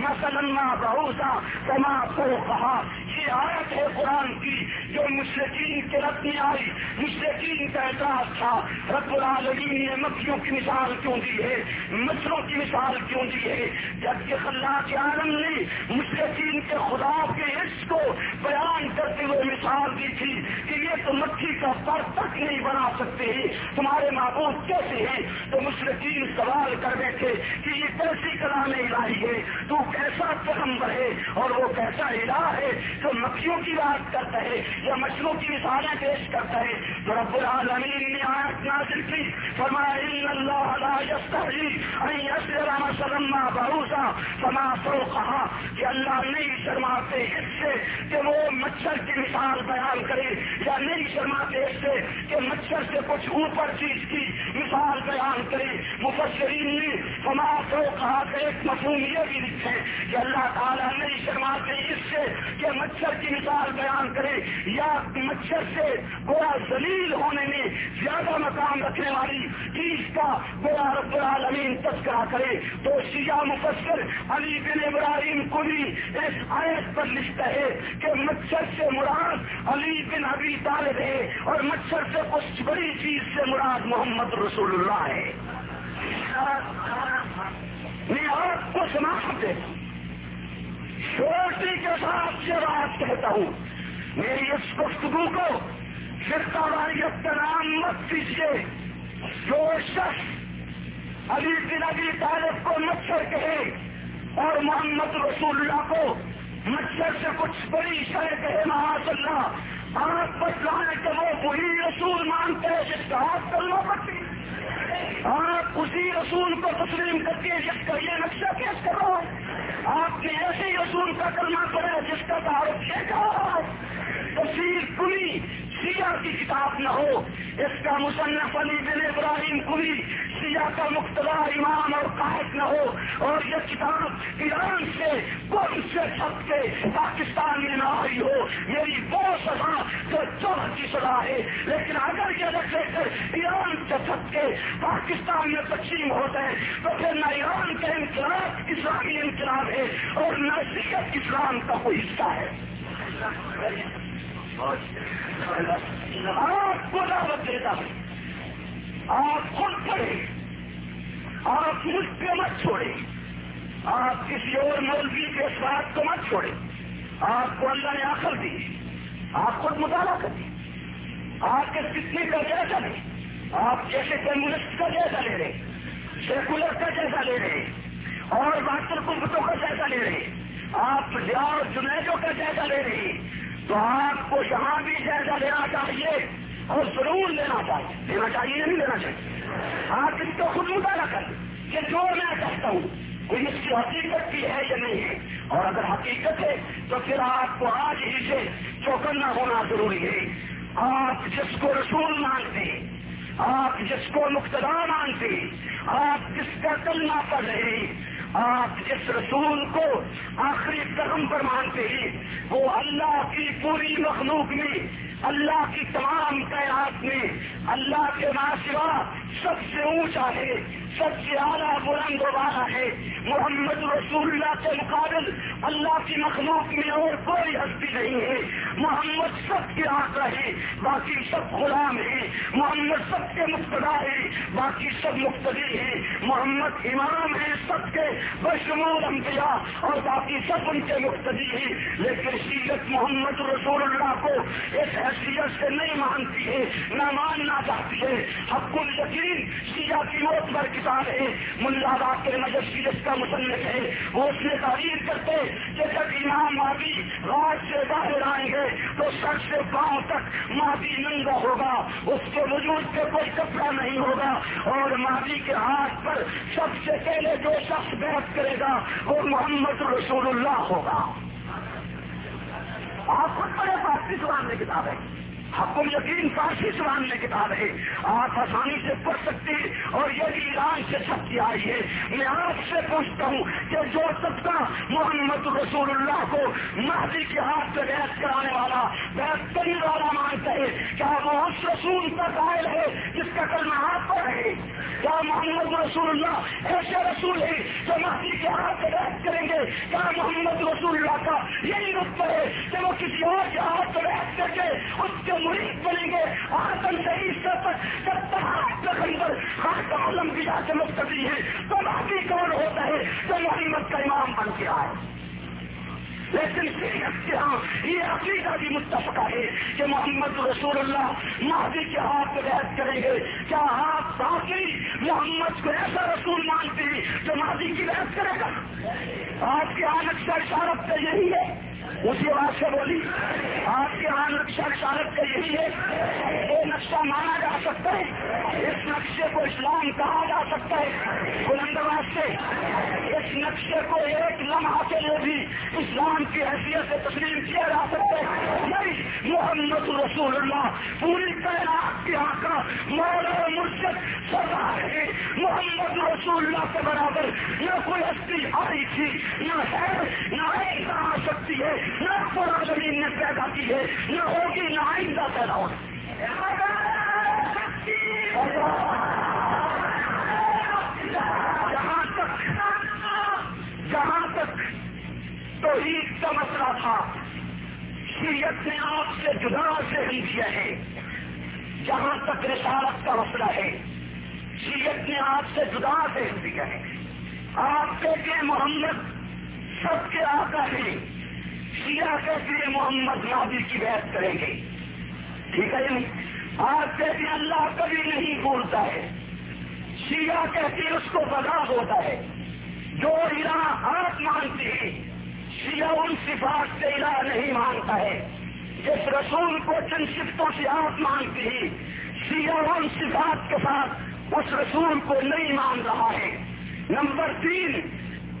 مسلم بہوسا کما کو کہا یہ آیت ہے قرآن کی جو مشرقین کے رد میں آئی مشرقین کا اعتراض تھا۔ رب العالمین نے مکھیوں کی مثال کیوں دی ہے؟ مچھروں کی مثال کیوں دی ہے؟ جبکہ خلا کے عالم نے مشرقین کے خدا کے عشق کو بیان کرتے ہوئے مثال دی تھی کہ یہ تو مکھی کا پر تک نہیں بنا سکتے ہیں۔ تمہارے معبود کیسے ہیں؟ تو مشرقین سوال کر بیٹھے کہ یہ کیسی کلام الہی ہے؟ تو کیسا پیغمبر ہے؟ اور وہ کیسا الہ ہے؟ جو مکھیوں کی بات کرتا ہے یا مچھلوں کی مثالیں پیش کرتا ہے؟ تو رب العالمین نے آیت نازل کی فرمایا ان اللہ لا یستحی ان یسر مسلم بروسا فما سو کہا کہ اللہ نہیں شرماتے اس سے کہ وہ مچھر کی مثال بیان کرے. یا نہیں شرماتے اس سے کہ مچھر سے کچھ اوپر چیز کی مثال بیان کرے. مفسرین نے فما سو کہا کہ ایک مفہوم یہ بھی لکھے. کہ اللہ تعالیٰ نہیں شرماتے اس سے کہ مچھر کی مثال بیان کرے. یا مچھر سے گویا ذلیل ہونے میں زیادہ مقام رکھنے والی چیز کا گویا رب العالمین تذکرہ کرے تو شیعہ مفسر علی بن ابراہیم کلی اس آیت پر لکھتا ہے کہ مچھر سے مراد علی بن ابی طالب ہے اور مچھر سے کچھ بڑی چیز سے مراد محمد رسول اللہ ہے۔ میں آپ کو سماپت دیتا ہوں۔ چھوٹی کے ساتھ یہ بات کہتا ہوں۔ میری اس گفتگو کو فرقہ واریت کا نام مت دیجیے جو شخص علی بن ابی طالب کو مچھر کہے اور محمد رسول اللہ کو مچھر سے کچھ بڑی شے کہے محاذ اللہ، آپ بتلائیں کہ وہ وہی رسول مانتے ہیں جس کا ہاتھ کرنا پڑتی آپ اسی رسول کو تسلیم کر کے جس کا یہ نقشہ پیش کر رہا ہو آپ نے ایسے رسول کا کرنا پڑے جس کا تعارف یہ کہا تصویر کلی سیاح کی کتاب نہ ہو، اس کا مصنف علی بن ابراہیم کلی سیاح کا مختلف امام اور قائد نہ ہو، اور یہ کتاب ایران سے کون سے چھپ کے پاکستان میں نہ آئی ہو۔ میری وہ سزا جو چوہ کی سزا ہے، لیکن اگر یہ رکھے کر ایران سے چھپ کے پاکستان میں تقسیم ہوتا ہے تو پھر نہ ایران کا انقلاب اسلامی انقلاب ہے اور نہ سیت اسلام کا کوئی حصہ ہے۔ آپ کو دعوت دیتا ہوں۔ آپ خود پڑھیں آپ مجھ پہ مت چھوڑیں آپ کسی اور مولوی کے اس بات کو مت چھوڑیں آپ کو اللہ نے آخر دی۔ آپ خود مطالعہ کریں۔ آپ کے کتنے کا جائزہ لیں۔ آپ جیسے کمیونسٹ کا جائزہ لے رہے سیکولر کا جائزہ لے رہے اور باطل قبتوں کا جائزہ لے رہے آپ ضیاء جنیدوں کا جائزہ لے رہے تو آپ کو یہاں بھی جائزہ لینا چاہیے اور ضرور لینا چاہیے۔ لینا چاہیے نہیں لینا چاہیے؟ آپ اس کو خود مطالعہ کریں کہ جو میں کہتا ہوں، کوئی اس کی حقیقت بھی ہے یا نہیں ہے۔ اور اگر حقیقت ہے، تو پھر آپ کو آج ہی سے چوکنا ہونا ضروری ہے۔ آپ جس کو رسول مانتے ہیں، آپ جس کو مقتدا مانتے آپ جس کا کلمہ پڑھ رہے ہیں آپ جس رسول کو آخری قدم پر مانتے ہیں، وہ اللہ کی پوری مخلوق میں، اللہ کی تمام کائنات میں، اللہ کے سوا سب سے اونچا ہے۔ سب سے اعلیٰ بلند والا ہے۔ محمد رسول اللہ کے مقابل اللہ کی مخلوق میں اور کوئی ہستی نہیں ہے۔ محمد سب کے آقا ہے باقی سب غلام ہیں۔ محمد سب کے مقتدا ہے باقی سب مختلف ہیں۔ محمد امام ہے سب کے بشمول انبیاء اور باقی سب ان کے مختلف ہیں۔ لیکن سیرت محمد رسول اللہ کو اس حیثیت سے نہیں مانتی ہے، نہ ماننا چاہتی ہے۔ حق یقین سیاح کی موت پر کتاب ہے ملا باغ کے مجسوی جس کا مصنف ہے، وہ اس میں تعریف کرتے کہ جب امام مادی رات سے باہر آئیں گے تو سر سے پاؤں تک مادی ننگا ہوگا، اس کے وجود پہ کوئی کپڑا نہیں ہوگا اور مادی کے ہاتھ پر سب سے پہلے جو شخص بیٹھ کرے گا، وہ محمد رسول اللہ ہوگا۔ آپ خود بڑے پاک کی زبان میں کتاب ہے۔ حکم یقین فارسی زبان میں کتاب ہے آپ آسانی سے پڑھ سکتے ہیں اور یہ بھی ایران سے سب کی آئی ہے۔ میں آپ سے پوچھتا ہوں کہ جو طبقہ محمد رسول اللہ کو مہدی کے ہاتھ پہ بحث کرانے والا بحث کرنے والا مانتا ہے، کیا وہ اس رسول کا قائل ہے جس کا کل میں ہاتھ پر ہے؟ کیا محمد رسول اللہ ایسے رسول ہے جو مہدی کے ہاتھ پہ بحث کریں گے؟ کیا محمد رسول اللہ کا یہی رقبہ ہے کہ وہ کسی اور کے ہاتھ پہ بحث کر کے اس کے مرید بنیں گے۔ آتم سے خاص عالم کی سے مستقی ہے۔ تو باقی کون ہوتا ہے؟ جو محمد کا امام بن کے آئے۔ لیکن ہاں یہ عقیدہ بھی متفقہ ہے کہ محمد رسول اللہ مہدی کے ہاتھ پہ بحث کریں گے۔ کیا آپ باقی محمد کو ایسا رسول مانتے ہیں جو مہدی کی بحث کرے گا؟ آپ کے آنکھ کا اشارت تو یہی ہے۔ اسی بات سے بولی آپ کے یہاں نقشہ شارت کا یہی ہے۔ نقشہ مانا جا سکتا ہے، اس نقشے کو اسلام کہا جا سکتا ہے۔ بلند سے، اس نقشے کو ایک لمحہ کے لیے بھی اسلام کی حیثیت سے تسلیم کیا جا سکتا ہے۔ نہیں محمد رسول اللہ، پوری کائنات کے یہاں کا مولا مرشد سردار ہے محمد رسول اللہ کے برابر نہ کوئی ہستی آئی تھی، نہ ہے نہ ایک آ سکتی ہے، نہ پورا زمین نے پیدا کی ہے، نہ ہوگی، نہ آئندہ پیدا ہوگی۔ جہاں تک جہاں تک تو کا مسئلہ تھا شریعت نے آپ سے جدا سے ہی دیا ہے جہاں تک رسالت کا مسئلہ ہے شریعت نے آپ سے جدا سے ہی دیا ہے آپ کے محمد سب کے آقا ہیں شیعہ کہتے ہیں محمد نادی کی بحث کریں گے ٹھیک ہے جی؟ نہیں آپ کہتے ہیں اللہ کبھی نہیں بولتا ہے۔ شیعہ کہتے ہیں اس کو بدا ہوتا ہے۔ جو الہ آپ مانتے ہیں، شیعہ ان صفات سے الہ نہیں مانتا ہے۔ جس رسول کو جن صفتوں سے آپ مانتے ہیں، شیعہ ان صفات کے ساتھ اس رسول کو نہیں مان رہا ہے۔ نمبر تین،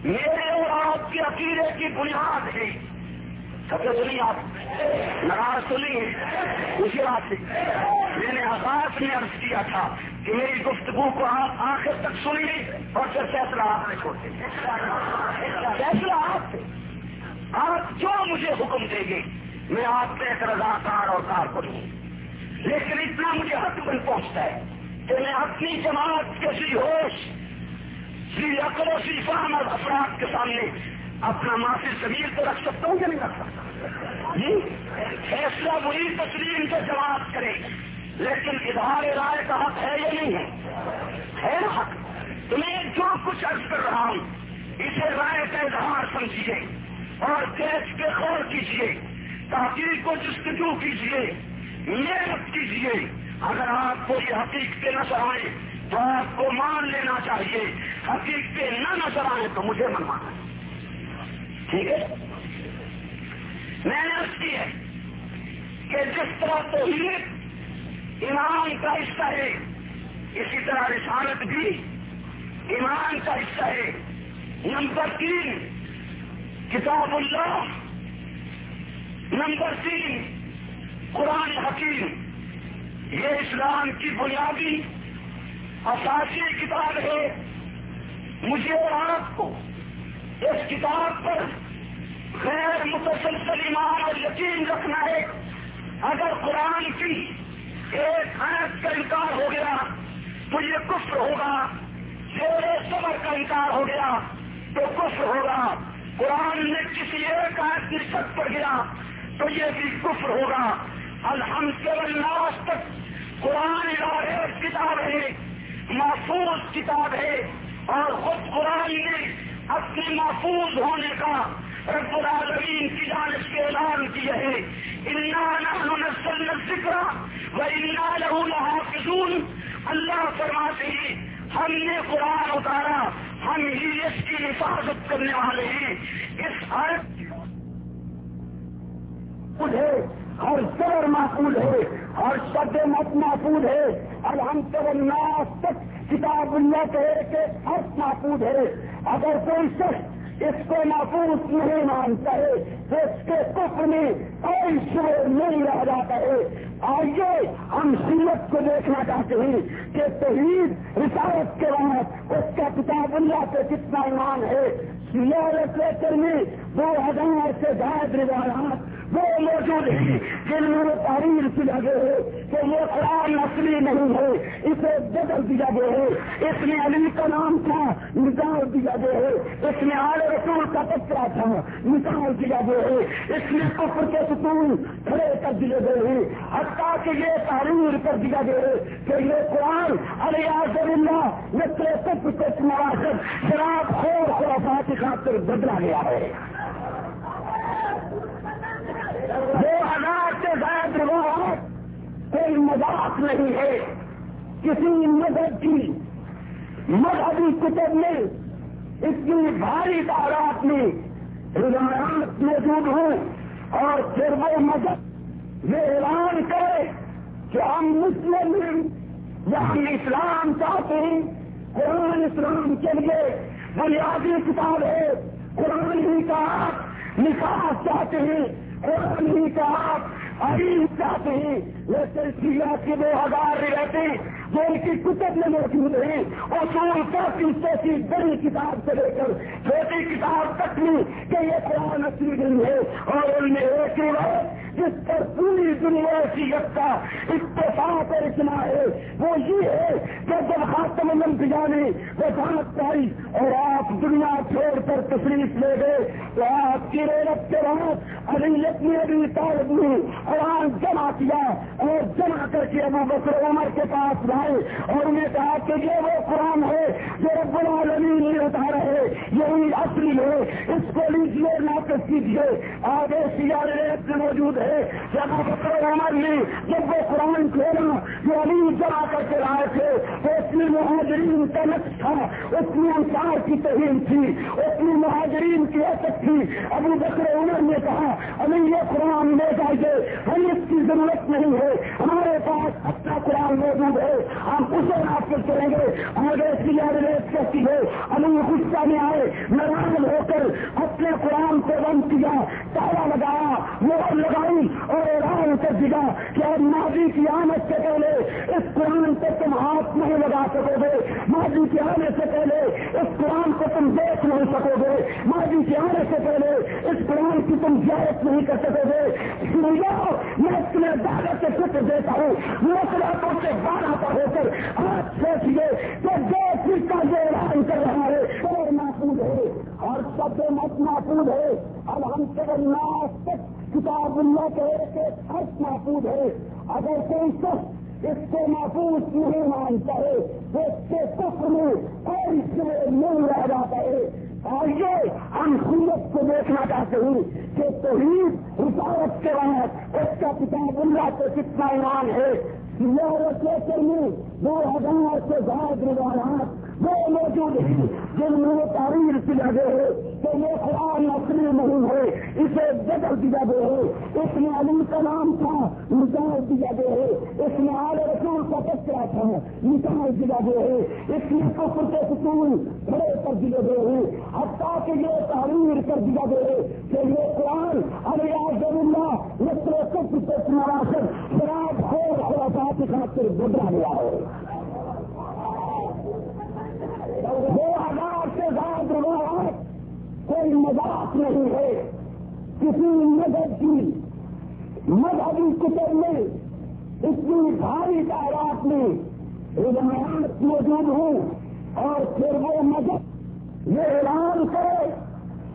میرے اور آپ کے عقیدے کی بنیاد ہے۔ سب سنی آپ ناراض سنی اسی بات سے میں نے آغاز میں عرض کیا تھا کہ میری گفتگو کو آپ آخر تک سنیے اور پھر فیصلہ آپ نے چھوڑتے فیصلہ آپ سے۔ آپ جو مجھے حکم دیں گے، میں آپ کے ایک رضاکار اور کار کروں لیکن اتنا مجھے حق بن پہنچتا ہے کہ میں اپنی جماعت کے سی ہوش سی عقل و سی فہم اور افراد کے سامنے اپنا معافی زمین تو رکھ سکتا ہوں یا نہیں رکھ سکتا؟ جی؟ فیصلہ وہی تسلیم سے جواب کرے لیکن اظہار رائے کا حق ہے یا نہیں ہے؟ ہے حق۔ تمہیں جو کچھ عرض کر رہا ہوں، اسے رائے کا اظہار سمجھیے اور دیش کے غور کیجیے، تحقیق کو جستجو کیجیے، محنت کیجیے۔ اگر آپ کو یہ حقیقتیں نظر آئے تو آپ کو مان لینا چاہیے۔ حقیقتیں نہ نظر آئے تو مجھے منوانا۔ ہے ٹھیک ہے؟ میں نے اس کی ہے کہ جس طرح تو ایمان کا حصہ ہے، اسی طرح رسالت بھی ایمان کا حصہ ہے۔ نمبر تین، کتاب اللہ۔ نمبر تین، قرآن حکیم۔ یہ اسلام کی بنیادی اساسی کتاب ہے۔ مجھے اور آپ کو اس کتاب پر غیر متسلسل ایمان اور یقین رکھنا ہے۔ اگر قرآن کی ایک آیت کا انکار ہو گیا تو یہ کفر ہوگا شیر صبر کا انکار ہو گیا، تو کفر ہوگا۔ قرآن میں کسی ایک آیت کی چھت پڑ گیا، تو یہ بھی کفر ہوگا۔ الحمد کے تک قرآن کتاب ہے، محفوظ کتاب ہے، اور خود قرآن نے اپنے محفوظ ہونے کا رب العالمین کی جانب سے اعلان کیا ہے ذکر و لہو اللہ فرماتے ہیں، ہم نے قرآن اتارا، ہم ہی اس کی حفاظت کرنے والے ہیں۔ اس عرب ہے ہر صبر محفوظ ہے، ہر شد مت محفوظ ہے۔ الحمد للہ تک کتاب اللہ کے ایک حرف محفوظ ہے۔ اگر کوئی شخص اس کو محفوظ نہیں مانتا ہے، تو اس کے کفر میں کوئی شور نہیں رہ جاتا ہے۔ آئیے ہم سیرت کو دیکھنا چاہتے ہیں کہ تحید رسالت کے بعد اس کا کتاب اللہ پہ کتنا ایمان ہے۔ سیاح میں دو ہزار سے زائد روایات وہ موجود ہیں جن میں تعریف کیا گیا ہے کہ یہ قرآن نسلی نہیں ہے، اسے بدل دیا گیا ہے۔ اس میں علی کا نام تھا نکال دیا گیا ہے۔ اس میں آل رسول کا کچرا تھا نکال دیا گیا ہے۔ اس میں کفر کے ستون کھڑے کر دیے گئے ہیں۔ حتیٰ کہ یہ تعریر کر دیا گیا ہے کہ یہ قرآن علی آزم اللہ نسل کفر کو مواقع شراب خور خرافات کی خاطر بدلا گیا ہے۔ دو ہزار سے زائد روایت کوئی مذاق نہیں ہے۔ کسی مذہب کی، مذہبی کتب میں، اتنی بھاری تعداد میں روایات موجود ہوں اور پھر وہ مذہب یہ اعلان کرے کہ ہم مسلم ہیں یا ہم اسلام چاہتے ہیں۔ قرآن اسلام کے لیے بنیادی کتاب ہے۔ قرآن ہی کا نکاح چاہتے ہیں۔ خود ہی کہا آپ عریف چاہتے ہیں لیکن سیا کے دو ہزار رہتے ہیں جو ان کی کتب میں موجود ہیں، اصول کافی سوچی بڑی کتاب سے لے کر چھوٹی کتاب تک میں کہ یہ قرآن اصلی نہیں ہے۔ اور ان میں ایک روایت جس پر پوری دنیا کی کا اتفاق اور اجماع ہے۔ وہ یہ ہے کہ جب خاتم الانبیاء نے وفات پائی اور آپ دنیا چھوڑ کر تشریف لے گئے، تو آپ کی رونق کے بعد علی اپنی ابھی طالب نے قرآن جمع کیا اور جمع کر کے ابو بکر عمر کے پاس لائے اور انہیں کہا کہ یہ وہ قرآن ہے جو رب العالمین نہیں ہوتا رہے یہی اصلی ہے، اس کو لیجیے ناقص کیجیے آگے سیارے موجود ہے جب بکر عمر نے جب وہ قرآن کھولا، جو علی جمع کر کے لائے تھے، تو اس میں مہاجرین کا نقص تھا، اس میں انسار کی تہین تھی، اس میں مہاجرین کی حسد تھی۔ ابو بکر عمر نے کہا ابھی یہ قرآن لے جائیے، ہم اس کی ضرورت نہیں ہے، ہمارے پاس اچھا قرآن موجود ہے، ہم اسے نافذ کریں گے۔ آگے کی ریت کہتی ہے ابھی غصہ میں آئے، ناراض ہو کر اپنے قرآن کو بند کیا تالا لگایا وہ لگائی اور اعلان کر دیا کہ اب ماضی کی آمد سے پہلے اس قرآن کو تم ہاتھ نہیں لگا سکو گے ماضی کی آنے سے پہلے اس قرآن کو تم دیکھ نہیں سکو گے ماضی کی آنے سے پہلے اس قرآن کی تم زیارت نہیں کر سکو گے میں تمہیں دعوت سے فکر دیتا ہوں۔ مسلطوں سے بارہ پر ہو کر آج سوچیے کہ جو چیز کا جو اور محفوظ ہے اور سب مت محفوظ ہے۔ اب ہم سے تک کتاب اللہ کے ایک ایک حرف محفوظ ہے۔ اگر کوئی شخص اس کو محفوظ نہیں مانتا ہے تو اس کے کفر میں کوئی سے نہیں رہ جاتا ہے۔ آئیے، ہم سورت کو دیکھنا چاہتے ہیں کہ توحید رکاوٹ کے بعد اس کا کتاب اللہ کو کتنا ایمان ہے۔ یہ میں دو ہزار سے زائد روایات وہ موجود ہیں جن میں وہ تعریف کیا گیا ہے کہ یہ قرآن اصلی نہیں ہے، اسے بدل دیا گیا ہے۔ اس میں علی کا نام تھا نکال دیا گیا ہے۔ اس میں آل رسول کا کچرا تھا نکال دیا گیا ہے۔ اس میں کفر کے سکون کھڑے کر دیے گئے ہیں۔ حتیٰ کہ یہ تعریر کر دیا گیا ہے کہ یہ قرآن علی آزم اللہ نسل کفر کے نواسر شراب خور خرافات کی خاطر بدلا گیا ہے۔ دو ہزار سے زائد روایت کوئی مذاق نہیں ہے۔ کسی مذہب کی، مذہبی کتب میں، اتنی بھاری تعداد میں روایات موجود ہوں اور پھر وہ مذہب یہ اعلان کرے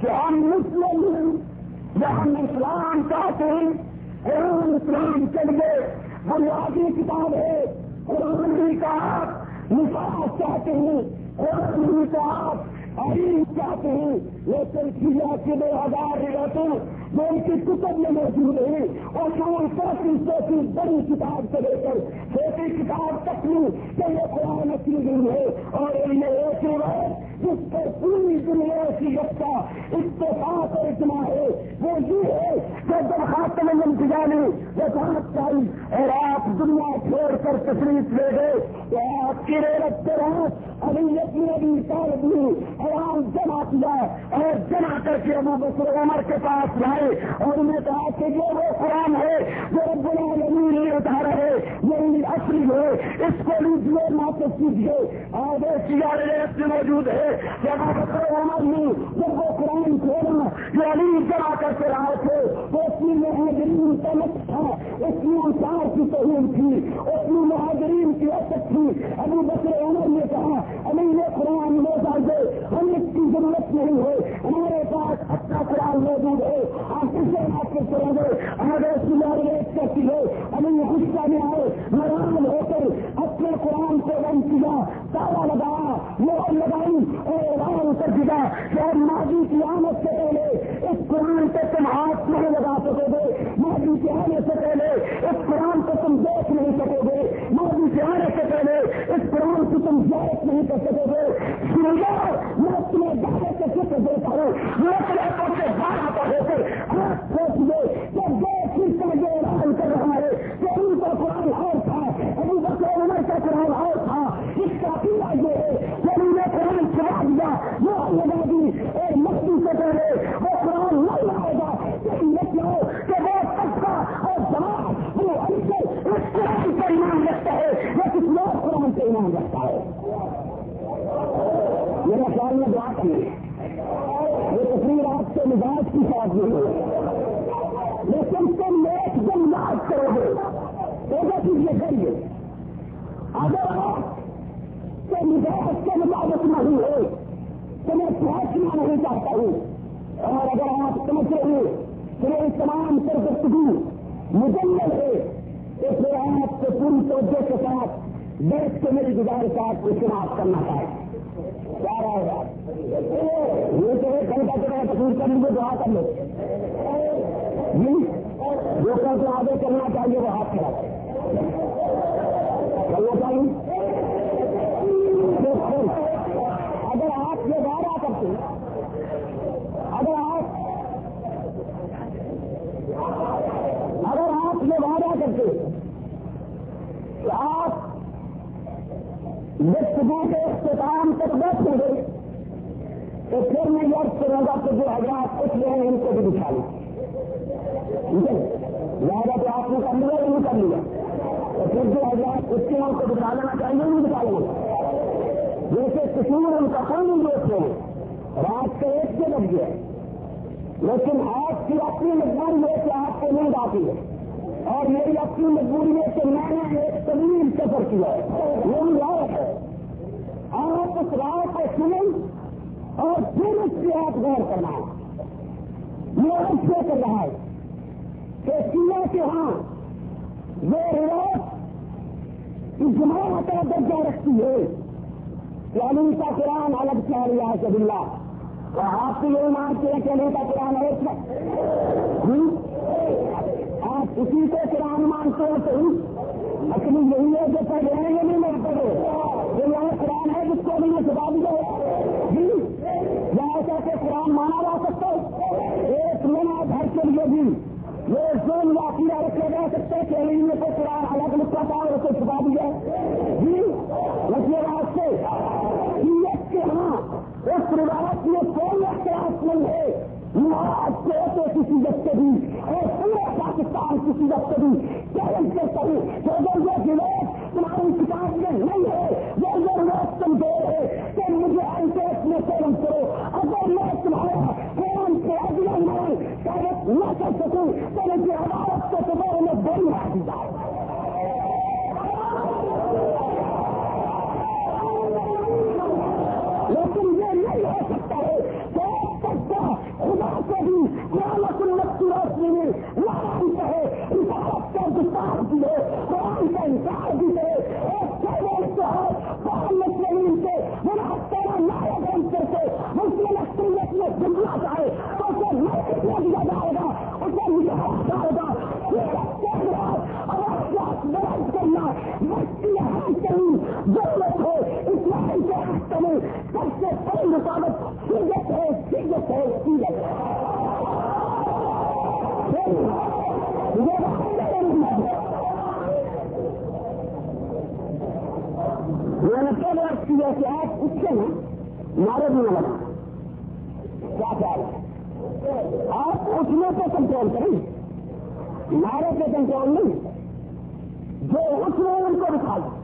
کہ ہم مسلم ہیں، یا ہم اسلام چاہتے ہیں۔ قرآن اسلام کے لیے بنیادی کتاب ہے۔ قرآن بھی کا نفاذ چاہتے ہیں۔ اور کو آپ ابھی چاہتے ہیں لیکن کیا کے دو ہزار رہتے جو ان کی کتب میں موجود ہیں اور جو طرح کی بڑی کتاب سے لے کر چھوٹی کتاب تک میں کہ یہ قرآن اچھی نہیں ہے اور ان میں ایک روایت جس پر پوری دنیا حیثیت کا اتفاق اور اجتماع ہے، وہ یہ ہے کہ جب خاتم انتظامی وضاحت پائی اور آپ دنیا چھوڑ کر تشریف لے گئے، تو آپ کی ریرت کے رات ابھی اپنی ابھی طالب نے عوام جمع کیا اور جمع کر کے ابو بکر عمر کے پاس لائے اور انہیں کہا کہ یہ وہ قرآن ہے جو رب العالمین نہیں اٹھا رہے یعنی یہ اصلی ہے، اس کو لیجیے ناقص کیجیے۔ اور سی آر ایس میں موجود ہے کہ ابو بکر عمر نے جب وہ قرآن کھولنا جو علی جمع کر کے رہے تھے، وہ اس میں مہاجرین کا مت تھا۔ اس میں انسار کی توہین تھی، اس میں مہاجرین کی عزت تھی۔ ابھی بکر عمر نے کہا ابھی یہ قرآن لے جائیں گے ہم اس کی ضرورت نہیں ہے ہمارے پاس اچھا قرآن موجود ہے۔ آپ اسے ناقص کریں گے۔ ہمارے سیارے ریت کرتی ہے؟ ابھی یہ غصہ میں آئے ناراض ہو کر اپنے قرآن کو بند کیا تالا لگایا، مہر لگائی اور اعلان کر دیا۔ کہ ماضی کی آمد سے پہلے اس قرآن کو تم ہاتھ نہیں لگا سکو گے ماضی کے آنے سے پہلے اس قرآن کو تم دیکھ نہیں سکو گے۔ ماضی کے آنے سے پہلے اس قرآن کو تم دیکھ نہیں کر سکو گے۔ سنگا میں تمہیں دعوے کے فکر دیتا ہوں۔ میں تمہیں آپ سے بارہ پر ہو کر ہاتھ سوچ لے کہ دیکھ ہی کا یہ اعلان کر رہا ہے کہ ان کا قرآن اور تھا۔ ابھی بکر عمر کا قرآن اور تھا۔ اس کا پیلا یہ ہے کہ انہوں نے قرآن چلا دیا، وہ لگا دی اور مکتی سے پہلے وہ اس قرآن کا ایمان رکھتا ہے یا کسی اور قرآن کا ایمان رکھتا ہے میرا خیال میں دعا کریں یہ تصویر آپ کے مزاج کی ساتھ نہیں ہے لیکن تم ایک دم یاد کرو گے ایسا چیز یہ کریے اگر آپ کے مزاج کے مطابق نہیں ہے تو میں پہنچنا نہیں چاہتا ہوں اور اگر آپ سمجھ رہے ہیں کہ یہ تمام سر مجمل ہے تو پھر آپ کو پوری توجہ کے ساتھ بیٹھ کے میری گزارش آپ کو چناؤ کرنا چاہیے کیا رہے گا یہ تو ایک گھنٹہ کے بعد تصویر کر لیجیے دعا کر لو۔ جو کر کے آگے چلنا چاہیے وہ ہاتھ کھڑا چلنا چاہیے اگر آپ یہ وعدہ کرتے اگر آپ اگر آپ یہ وعدہ کرتے کہ آپ گفتگو کے اختتام تک بیٹھیں گے تو پھر میں یہ کروں گا کہ جو حضرات کچھ لے ہیں، ان کو بھی دکھا لوں ٹھیک ہے زیادہ تو آپ نے کر لیا نہیں کر لیا۔ تو پھر جو حضرات کچھ کے ان کو دکھا لینا چاہیے نہیں دکھا لیں جیسے کشمیر ان کا کوئی نہیں دیکھ رات کے ایک سے لگ گیا لیکن آپ کی اپنی مجبوری ہے کہ آپ کو نیند آتی ہے۔ اور میری اپنی مجبوری ہے کہ میں نے ایک طویل سفر کیا ہے۔ میری رائے ہے۔ آپ اس رائے کو سنیں اور پھر اس کی آپ غور کرنا۔ یہ اب سے کر رہا ہے کہ سیا کے ہاں یہ روایت اجماع کا درجہ رکھتی ہے کہ علی کا قرآن الگ سے رہا ہے اللہ۔ تو آپ یہ مانتے ہیں کہ علی کا قرآن ہے اسی کو قرآن مانتے ہو صحیح اصلی یہی ہے جو پڑھ رہے ہیں یہ نہیں مانتے ہو۔ جو یہاں قرآن ہے، جس کو بھی یہ سزا دیا جی یا ایسا کہ قرآن مانا جا سکتا ہے۔ ایک منا گھر کے لیے بھی یہ زون یا عقیدہ رکھا جا سکتا ہے کہ علی میں کو قرآن الگ لکھا تھا اور اسے چھپا دیا جی لکھیے بات سے۔ سیت کے ہاں اس روایت میں کوئی اختلاف نہیں ہے۔ آپ کو تو کسی وقت بھی، اور پورے پاکستان کسی وقت بھی۔ چیلنج کرتا ہوں کہ اگر یہ گروہ تمہاری کتاب میں نہیں ہے۔ یہ ضرورت تم دے ہے تو مجھے ایسے میں چیلنج کرو۔ اگر میں تمہارا قرآن سے اگلا مان چیلنج نہ کر سکوں تو مجھے عدالت کو دوبارہ میں بڑی حاصل بھی قیامت النفسی روشنی میں لڑائی ہے رسالت کا گفتار بھی ہے قرآن کا انکار بھی ہے۔ ایک سے۔ مناسب بند کر کے مسلم اکثریت میں تو اسے دیا جائے گا، اسے نکالا جائے گا۔ بیان کرنا کہیں ضرورت ہے۔ اسلام کے راستے میں سب سے بڑی رکاوٹ شدت ہے میں نے پہلے بات کی ہے کہ آپ اس سے نا، نعرے بھی نہ لگا کیا خیال ہے؟ آپ اس میں تو کنٹرول کریں۔ نارے پہ کنٹرول نہیں۔ جو اس میں ان کو دکھا دیں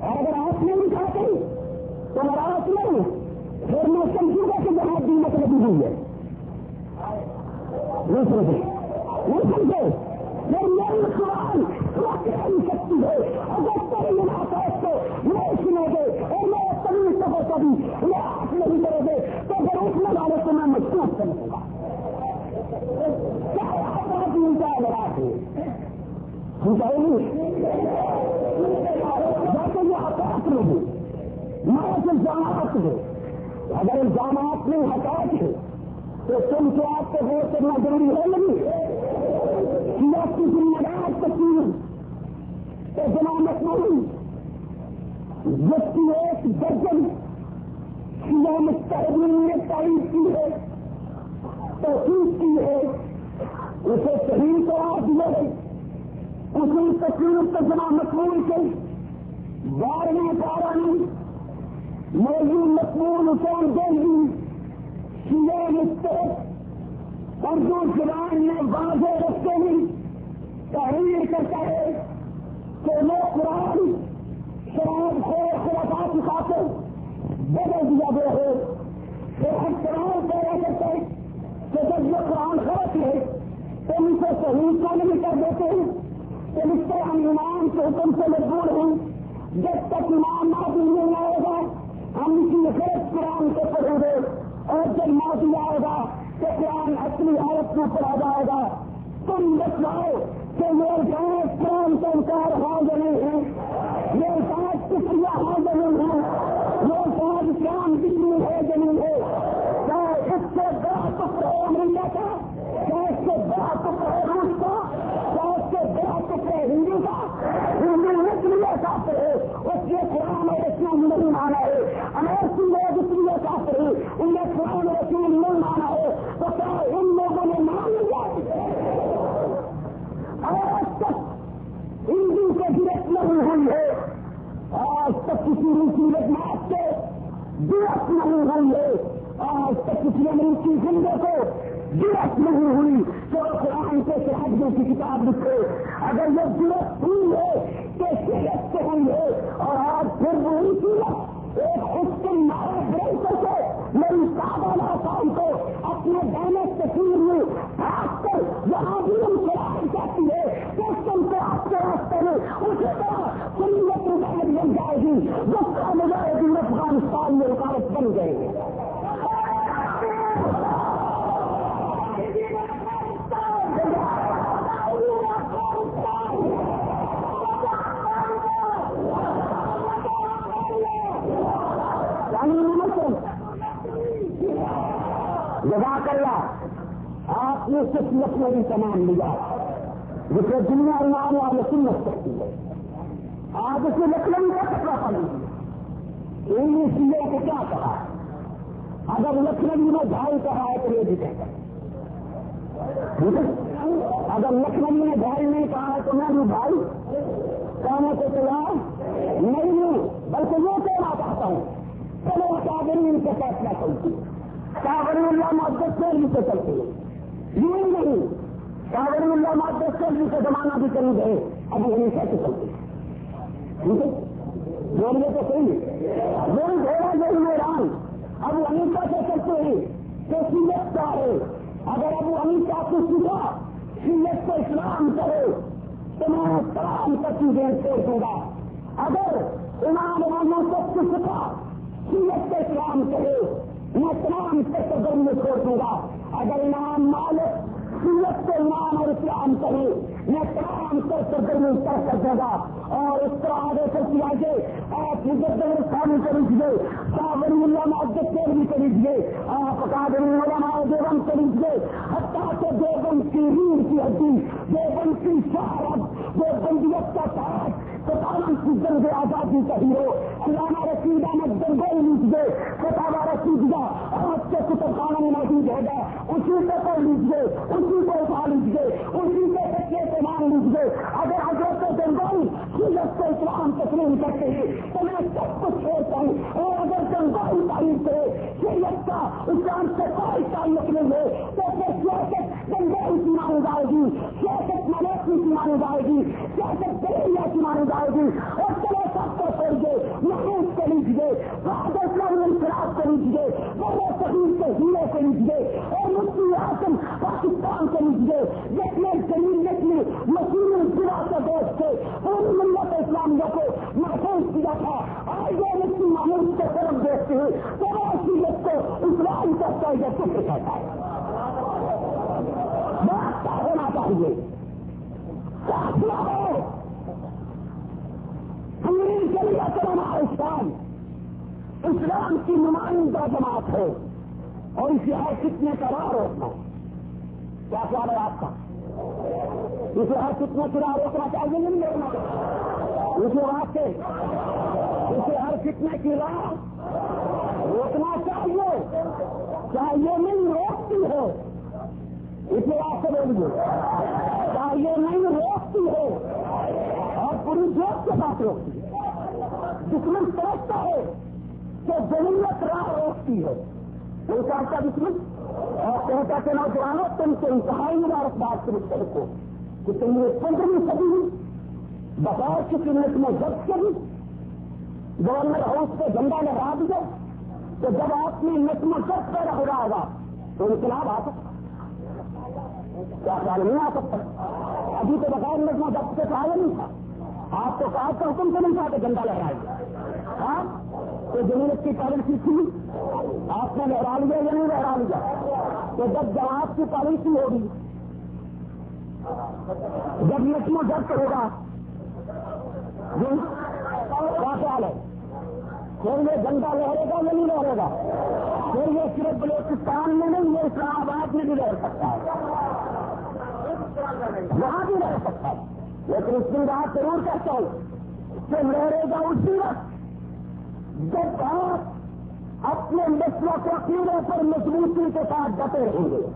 اور اگر آپ نے دکھا کریں تو ہمارا اس میں نہیں پھر میں سمجھوں کہ جہاں دن مت لگی ہوئی ہے۔ نہیں سمجھے؟ نہیں سمجھے؟ پھر میں سوال کبھی میں آپ نہیں کرو گے تو اگر اٹھنے والے کو میں محسوس کر دوں گا نہیں جیسے یہ حقائق نہیں محض ہے اگر الزامات میں حقائق ہے تو تم سے آپ کو ووٹ کرنا ضروری ہے نہیں سیاست کی ذمہ دار تقسیم تو جنامت نہیں جس کی ایک درجن سیاح مستحدین نے تعریف کی ہے، توفیق کی ہے۔ اسے صحیح قرار دیا ہے۔ اسی تصویر ترجمہ مقبول سے بارہویں پارانی مولوی مقبول حسین دہلی سیاح مستحد اردو زبان میں واضح رکھتے ہی تحریر کرتا ہے کہ وہ قرآن، شراب خور خرافا کی خاطر بدل دیا گیا ہے۔ ہم قرآن پیدا کرتے کہ جب یہ قرآن غلط ہے، تو ان کو صحیح کو نہیں کر دیتے ہیں۔ تو اس سے ہم ایمان کے حکم سے مجبور ہیں۔ جب تک ایمان معافی نہیں آئے گا، ہم اسی غلط قرآن کو پڑھیں گے۔ اور جب معافی آئے گا تو قرآن اپنی حالت میں پڑھا جائے گا۔ تم بتلاؤ کہ یہ الفاظ قرآن کا انکار حاضر نہیں ہے۔ یہ الفاظ کسیا حاضر نہیں ہے یہ الفاظ اسلام کتنی ہے زمین ہے کیا اس سے بڑا ٹکڑ ہے امریکہ کا کیا اس سے بڑا ٹکڑ ہے روس کا کیا اس سے بڑا ٹکڑ ہے ہندو کا، ہندو اس لیے کافر ہے، اس لیے قرآن اور اسلام نہیں مانا ہے۔ امریکی لوگ اس لیے کافر ہے انہیں قرآن اور اسلام نہیں مانا ہے۔ تو کیا ان لوگوں نے مان لیا؟ آج تک ہندو کو گرفت نہیں ہوئی ہے آج تک کسی روسی رجمات سے گرفت نہیں ہوئی ہے آج تک کسی امریکی زندے کو گرفت نہیں ہوئی۔ تو قرآن کے شہادوں کی کتاب لکھے، اگر یہ گرفت ہوئی ہے، تو شہد سے ہوئی ہے۔ اور آج پھر وہی سورت ایک حسن نارا بڑھ کر کے میری سادہ کام کو اپنے دانے تصویر میں بھاگ کر جہاں بھی ہم چلائی جاتی ہے اس کو آپ کے راستے میں اسی طرح سنت رکاوٹ بن جائے گی جس کا مجاہدین افغانستان میں رکاوٹ بن گئے۔ گی جزاک اللہ آپ نے صرف لکھنؤ بھی تمام لیا۔ جسے دنیا نام والے سنت سکتی ہے۔ آج اسے لکھنؤ کا کپڑا پڑی انگلش لیے کو کیا کہا اگر لکھنؤ میں بھائی کہا ہے تو یہ بھی کہتا اگر لکھنؤ میں بھائی نہیں کہا تو میں بھی بھائی کہنے کو چلا نہیں ہوں، بلکہ یہ کہنا چاہتا ہوں، چلو اکادمی سے فیصلہ کرتی کابری اللہ محدت سے بھی سے چلتے ہیں یہ نہیں کابری اللہ محدت سے بھی سے زمانہ بھی قریب ہے ابھی ہمیشہ سے چلتے۔ ٹھیک ہے؟ بولیے تو صحیح۔ میری گھوڑا یہی میران ابو انیسا سے چلتے ہیں، تو سیت کا ہے اگر ابو انیسا کو سیکھا سیت کو اسلام کرو تو میں تمام کا چیزیں چھوڑ دوں گا۔ اگر امام امام کو کس کا سیت کو اسلام کرے میں تمام سرگر میں چھوڑ دوں گا۔ اگر امام مالک سیت کے نام اور اسلام کرے میں تمام سر سرگر میں کر سکے گا۔ اور اس طرح آگے چلتی آگے آپ مجدر خانی کر لیجیے صابری اللہ معذت بھی کر لیجیے آپ اکادمی علماء دیوبند کر لیجیے حتیٰ کہ دیوبند کی ریڑھ کی ہڈی دیوبند کی شہرت، دیوبندیت کا تاج ستاون کی جنگ آزادی کا ہیرو علامہ رشید احمد جنگل لیجیے ستاوا رشید کا آج کے کتب خانہ میں موجود ہوگا اسی کو پڑھ لیجیے اسی کو اٹھا لیجیے اسی کے بچے مان لیجیے اگر حضرت جنگل سیرت کو اسلام تسلیم کرتے ہیں، تو میں سب کچھ چھوڑتا ہوں۔ اور اگر جنگائی تعریف کرے، سیرت کا اسلام سے کوئی تعلق نہیں ہے۔ تو پھر سیاست جنگائی کی مانی جائے گی۔ سیاست ملکی کی مانی جائے گی۔ سیاست دلیہ کی مانی جائے گی۔ اور چلو سب کو چھوڑ دے۔ محبوب کو لیجیے اسلام انقلاب کو لیجیے بڑے شہید کے ہیرے کو لیجیے اور مفتی اعظم پاکستان کو لیجیے جتنے زمین نکلی مسیح گرا کے دوست تھے۔ پوری ملت اسلامیہ کو محفوظ کیا تھا آج یہ مفتی محمود کے طرف دیکھتے ہیں۔ تو سیرت کو اسلام کرتا ہے یہ کچھ کہتا ہے؟ بات ہونا چاہیے؟ پوری چلیے کرنا اسلام۔ اسلام کی نمائندہ جماعت ہے۔ اور اسے ہر کتنے کرا روکنا کیا خیال ہے آپ کا؟ اسے ہر کتنے کرا روکنا چاہیے نہیں روکنا اسے واسطے اسے ہر کتنے کی راہ روکنا چاہیے۔ چاہیے نہیں روکتی ہے اسے واسطے بولیے چاہیے نہیں روکتی ہے اور پوری جوش کے ساتھ روکتی ہے دشمن سمجھتا ہے کہ جمعیت راہ روکتی ہے وہ چاہتا دشمن؟ اور کہتا کہ نوجوانوں، تم سے انتہائی مبارکباد کے مشکل کہ تم نے پندرہویں صدی کسی نیٹ میں ضبط کری، گورنر ہاؤس پہ جھنڈا لگا دیا، تو جب آپ نے نیٹ ضبط پیدا ہو جائے گا، تو انقلاب آ سکتا کیا خیال نہیں آ سکتا؟ ابھی تو بغیر نیٹ ضبط سے کہا نہیں تھا۔ آپ تو کہا کا حکم سے نہیں چاہتے جھنڈا لہرائے ہاں؟ تو جمہوریت کی پالیسی تھی۔ آپ نے لہرا لیا یا نہیں لہرا لیا؟ تو جب جماعت کی پالیسی ہوگی جب نسم و جب ہوگا کیا جی؟ خیال ہے۔ پھر یہ جنگا لہرے گا یا نہیں لہرے گا؟ پھر یہ صرف بلوچستان میں نہیں، یہ اسلام آباد میں بھی رہ سکتا ہے۔ وہاں بھی رہ سکتا ہے۔ لیکن اس کی بات ضرور کہتا ہوں کہ لہرے گا اسی وقت جب آپ اپنے مسئلہ کو عقیدے پر مضبوطی کے ساتھ ڈٹے رہیں گے،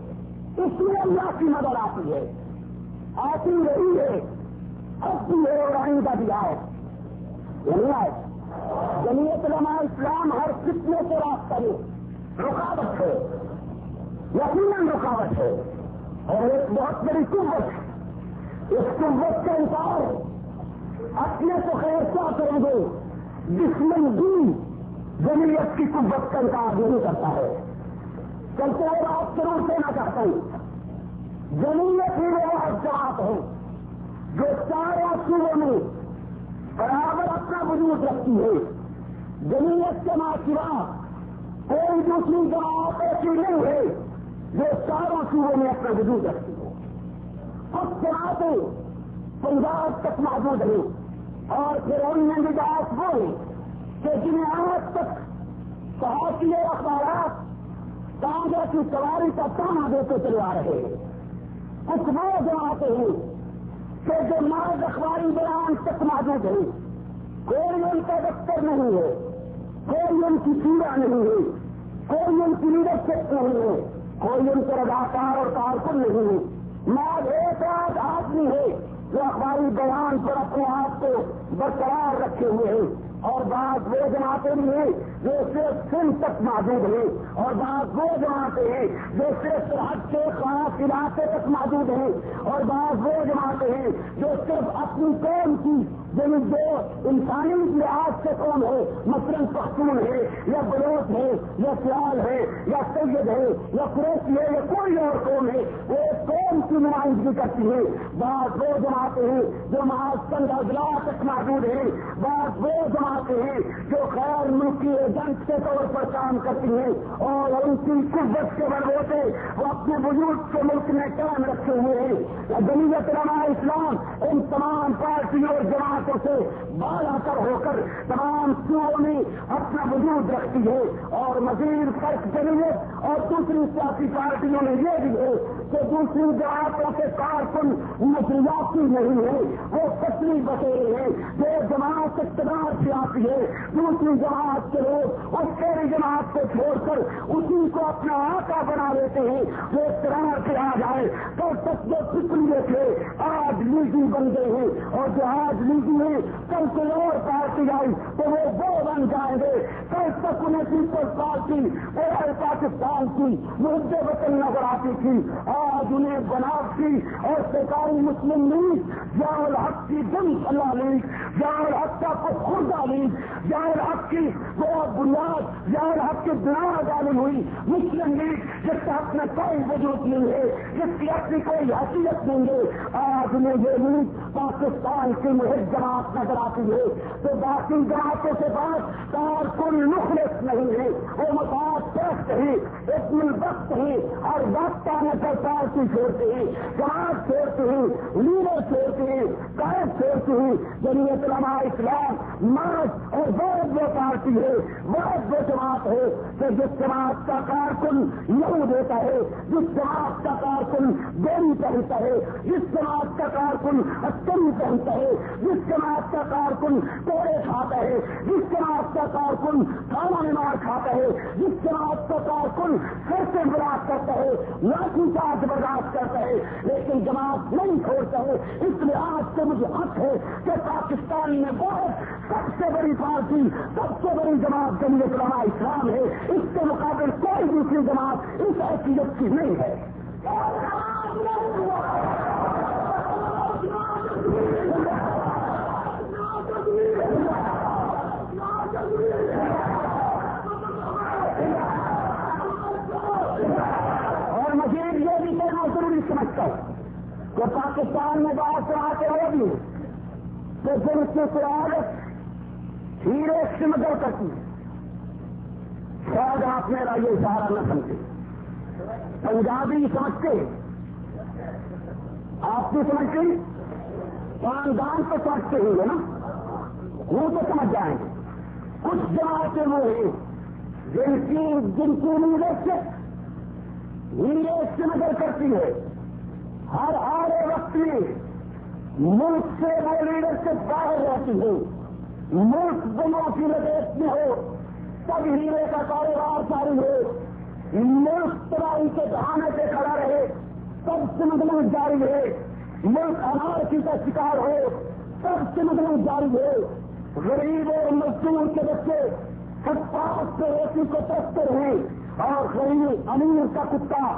اس لیے اللہ کی مدد آتی ہے۔ آتی رہی ہے۔ اب بھی ہے اور آئندہ بھی آئے۔ نہیں آئے علماء اسلام ہر کتنے سے راستہ میں رکاوٹ ہے۔ یقیناً رکاوٹ ہے۔ اور ایک بہت بڑی قوت اس قوت کا انکار اپنے کو خیر کیا کریں گے؟ دشمن بھی جمعیت کی قوت کا انکار نہیں کرتا ہے۔ چلتے ہوئے آپ ضرور کہنا چاہتا ہوں۔ جمعیت ہی وہ جماعت ہے جو چاروں صوبوں میں برابر اپنا وجود رکھتی ہے۔ جمعیت کے ماں کوئی دوسری جماعت ایسی نہیں ہے جو چاروں صوبوں میں اپنا وجود رکھتی ہے کچھ جماعتیں پنجاب تک موجود ہیں اور پھر ان میں بھی بات وہ کہ جنہیں آج تک صحافی اخبارات کانگا کی سواری کا تانا دیتے چلے آ رہے ہیں۔ کچھ وہ جماعتیں ہیں کہ جو مرد اخباری بیان تک موجود ہے کوئی ان کا دفتر نہیں ہے، کوئی ان کی سیڑا نہیں ہے، کوئی ان کی لیڈرشپ نہیں ہے، کوئی ان کے رضاکار اور کارکن نہیں ہے۔ مرد ایک آدھ آدمی ہے جو اخباری بیان پر اپنے آپ کو برقرار رکھے ہوئے ہیں۔ اور بعض وہ جماعتیں بھی ہیں جو صرف سن تک موجود ہیں، اور بعض وہ جماعتیں ہیں جو صرف سرحد کے خاص علاقے تک موجود ہیں، اور بعض وہ جماعتیں ہیں جو صرف اپنی قوم کی یعنی جو انسانی لحاظ سے قوم ہے، مثلاً پختون ہے، یا بلوچ ہے، یا سیال ہے، یا سید ہے، یا قریشی ہے، یا کوئی اور قوم ہے، وہ قوم کی نمائندگی کرتی ہے۔ بعض وہ جماعتیں ہیں جو محاذ پندرہ اضلاع تک موجود ہیں۔ بعض وہ جماعتیں ہیں جو خیر ملکی ایجنٹ کے طور پر کام کرتی ہیں اور ان کی قوت کے بڑھوتے وہ اپنے بزرگ کے ملک میں قائم رکھے ہوئے ہیں۔ جمیت رما اسلام ان تمام پارٹیوں اور جماعت سے بالا کر ہو کر تمام صوبوں میں اپنا وجود رکھتی ہے۔ اور مزید فرق جمعیت اور دوسری سیاسی پارٹیوں میں یہ بھی ہے کہ دوسری جماعتوں کے کارکن نظریاتی نہیں ہے وہ پتلی بٹیرے ہیں۔ جو جماعت اقتدار سے آتی ہے، دوسری جماعت کے لوگ اس پہلی جماعت کو چھوڑ کر اسی کو اپنا آقا بنا لیتے ہیں، وہ اقتدار سے آ جائے۔ تو تک جو پچھلے تھے، آج لیگی بن گئے ہیں۔ اور جو آج لیگی ہے کل کوئی اور پارٹی آئی تو وہ وہ بن جائیں گے۔ کل تک انہیں پیپلز پارٹی اور پاکستان کی مدد وطن نظر آتی تھی۔ آج انہیں بناوٹی اور سرکاری مسلم لیگ یا الحق کی دن اللہ لیگ یا الحق کا کو خوردہ لیگ یا الحق کی وہ بنیاد یا الحق کی بنیاد ڈالی ہوئی۔ مسلم لیگ جس کا اپنا کوئی وجود نہیں ہے، جس کی اپنی کوئی حیثیت نہیں ہے۔ آج انہیں یہ لیگ پاکستان کی محض جماعت نظر آتی ہے۔ تو باقی جماعتوں کے سے بات کارکن مخلص نہیں ہے۔ وہ مفاد پرست ہے، ایک مل وقت ہے اور وقت آنے پر پارٹی چھوڑتے ہیں۔ جماعت چھوڑتے ہیں، لیڈر چھوڑتے ہیں، قائد چھوڑتے ہیں۔ جمعیت علماء اسلام مارچ اور بہت وہ پارٹی ہے بہت وہ جماعت ہے کہ جس جماعت کا کارکن یہود ہوتا ہے، جس جماعت کا کارکن بیری پہنتا ہے، جس جماعت کا کارکن استری پہنتا ہے، جس جماعت کا کارکن کوڑے کھاتا ہے، جس جماعت کا کارکن کھانا بیمار کھاتا ہے، جس جماعت کا کارکن سر سے بلاس کرتا ہے، لاٹھی چارج برداشت کرتا ہے، لیکن جماعت نہیں چھوڑتا ہے، اس لیے آج سے مجھے حق ہے کہ پاکستان میں بہت سب سے بڑی پارٹی سب سے بڑی جماعت جمعیت علماء اسلام ہے؟ اس کے مقابل کوئی دوسری جماعت اس حیثیت کی نہیں ہے۔ اور مزید یہ بھی کہنا ضروری سمجھتا ہوں کہ پاکستان میں بہت سے آتے ہوگی تو پھر اس کی قیادت ہیرے سمگل کرتی ہے شاید آپ میرا یہ اشارہ نہ سمجھے پنجابی سمجھتے آپ بھی سمجھتے خاندان تو سمجھتے ہی ہے نا؟ وہ تو سمجھ جائیں گے۔ کچھ جماعتیں وہ ہیں جن کی جن کی لیڈرشپ لیڈر سے نظر کرتی ہے۔ ہر آرے وقت میں ملک سے وہ لیڈرشپ باہر رہتی ہے ملک دونوں کی لپیٹ میں ہو، تب ہیرے کا کاروبار جاری ہو۔ ملک تباہی کے بہانے سے کھڑا رہے، تب سمگلن مطلب جاری ہے، ملک انارکی کا شکار ہو، تب سمگلن مطلب جاری ہے۔ غریب اور مزدور کے بچے فٹ پاتھ سے روٹی کو ترستے رہے اور غریب امیر کا کتا،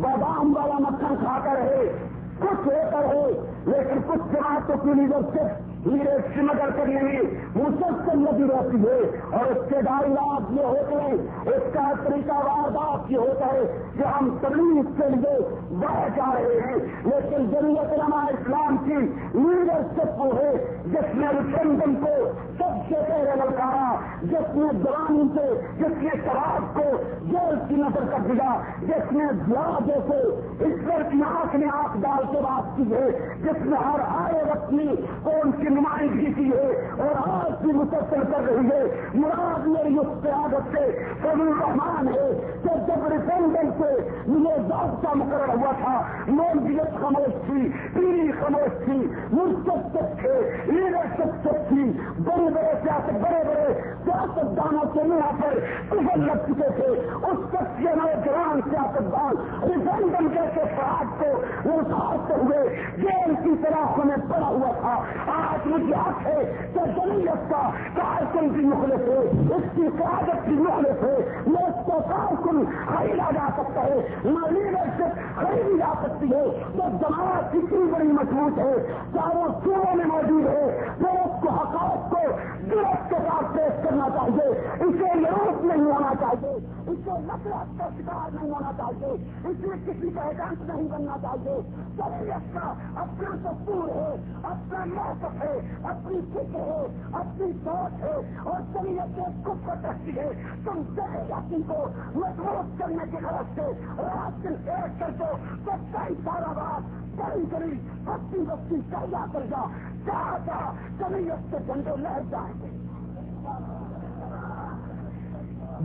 بادام والا مکھن کھا کر رہے، کچھ ہو کر ہو لیکن کچھ جماعتوں کی لیڈرشپ ہیرے سمگر کرنے میں مسلسل لگی رہتی ہے اور اس کے ڈائلاگ یہ ہوتے ہیں، اس کا طریقہ واردات یہ ہوتا ہے کہ ہم تبلیغ کے لیے بہ جا رہے ہیں۔ لیکن جمعیت علماء اسلام کی لیڈرشپ وہ ہے جس نے ریفرنڈم کو سب سے پہلے للکارا جس نے جوانی سے، جس نے شراب کو جیل کی نظر کر دیا، جس نے ضیا جیسے ایشور کی آنکھ میں آنکھ ڈال کے بات کی ہے جس نے ہر آئے وقت میں کون کی نمائندگی کی ہے اور آج بھی مسلسل کر رہی ہے۔ مراد میری اس قیادت سے کبھی رحمان ہے کہ جب ریفرنڈم سے یہ ضابطہ مقرر ہوا تھا نوزیت خاموش تھی، پیری خاموش تھی مرتب تک تھے لیڈرشپ تک تھی، بڑے بڑے سیاست، بڑے بڑے سیاست دانوں کے یہاں پر کفل لگ چکے تھے۔ اس تک کے نوجوان سیاست دان ریفرنڈم جیسے فراڈ کو اتارتے ہوئے جیل کی طرح میں پڑا ہوا تھا۔ آج مجھے حق ہے کہ جمعیت کا کارکن کی مخلص ہے، اس کی قیادت کی مخلص ہے۔ میں اس کو کارکن خریدا جا سکتا ہے نہ لیڈرشپ خریدی جا سکتی ہے۔ جب جماعت اتنی بڑی مضبوط ہے چاہے وہ صوبوں میں موجود ہے، تو اس کو حقائق کو درخت کے ساتھ پیش کرنا چاہیے۔ اسے یوز نہیں ہونا چاہیے، اسے نفرت کا شکار نہیں ہونا چاہیے۔ اس میں کسی کا ایجنٹ نہیں بننا چاہیے۔ جمعیت کا اپنا دستور ہے اپنا موقف ہے اپنی فکر ہے اپنی سوچ ہے اور جمعیت کے خود کو رکھتی ہے تم جمعیتی کو مضبوط کرنے کی غرض سے رات دن ایک کر دو تو کئی سارا بات بڑی بڑی بستی بستی چاہیا کر جا جہاں جہاں جمعیت کے جھنڈے لہر جائیں گے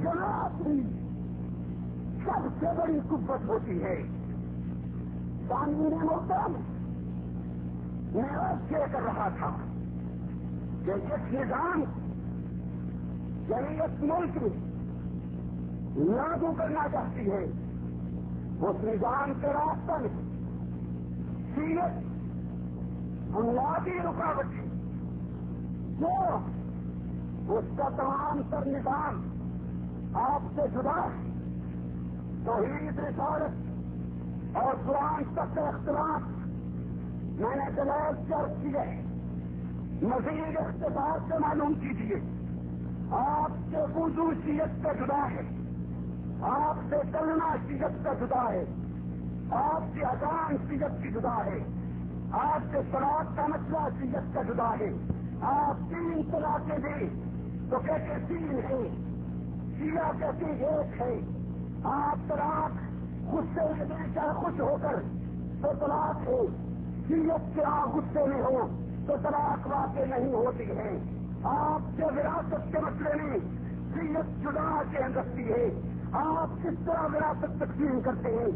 جناب بھی سب سے بڑی قوت ہوتی ہے۔ تعمیر محترم میں عرض یہ کر رہا تھا کہ جس نظام یعنی اس ملک میں لاگو کرنا چاہتی ہے، اس نظام کے راستہ میں سیرت بنیادی رکاوٹ جو اس کا تمام تر نظام آپ سے جدا توحید رسالت اور قرآن تک اختلاف میں نے دلائل چرچ کیے مزید اختصار سے معلوم کیجیے۔ آپ سے وضو سیت کا جدا ہے۔ آپ سے چلنا سیت کا جدا ہے۔ آپ سے اذان سیت کی جدا ہے۔ آپ سے سراغ کا مسئلہ سیت کا جدا ہے۔ آپ تین طلاق دیں تو کہتے تین ہے سیا کہتے ایک ہے۔ آپ طلاق غصے میں دیں چاہے خوش ہو کر تو طلاق ہے۔ سیت کے آپ غصے میں ہو تو طلاق واقع نہیں ہوتی ہے آپ کے وراثت کے مسئلے میں سیت جدا کے رکھتی ہے۔ آپ کس طرح وراثت تقسیم کرتے ہیں؟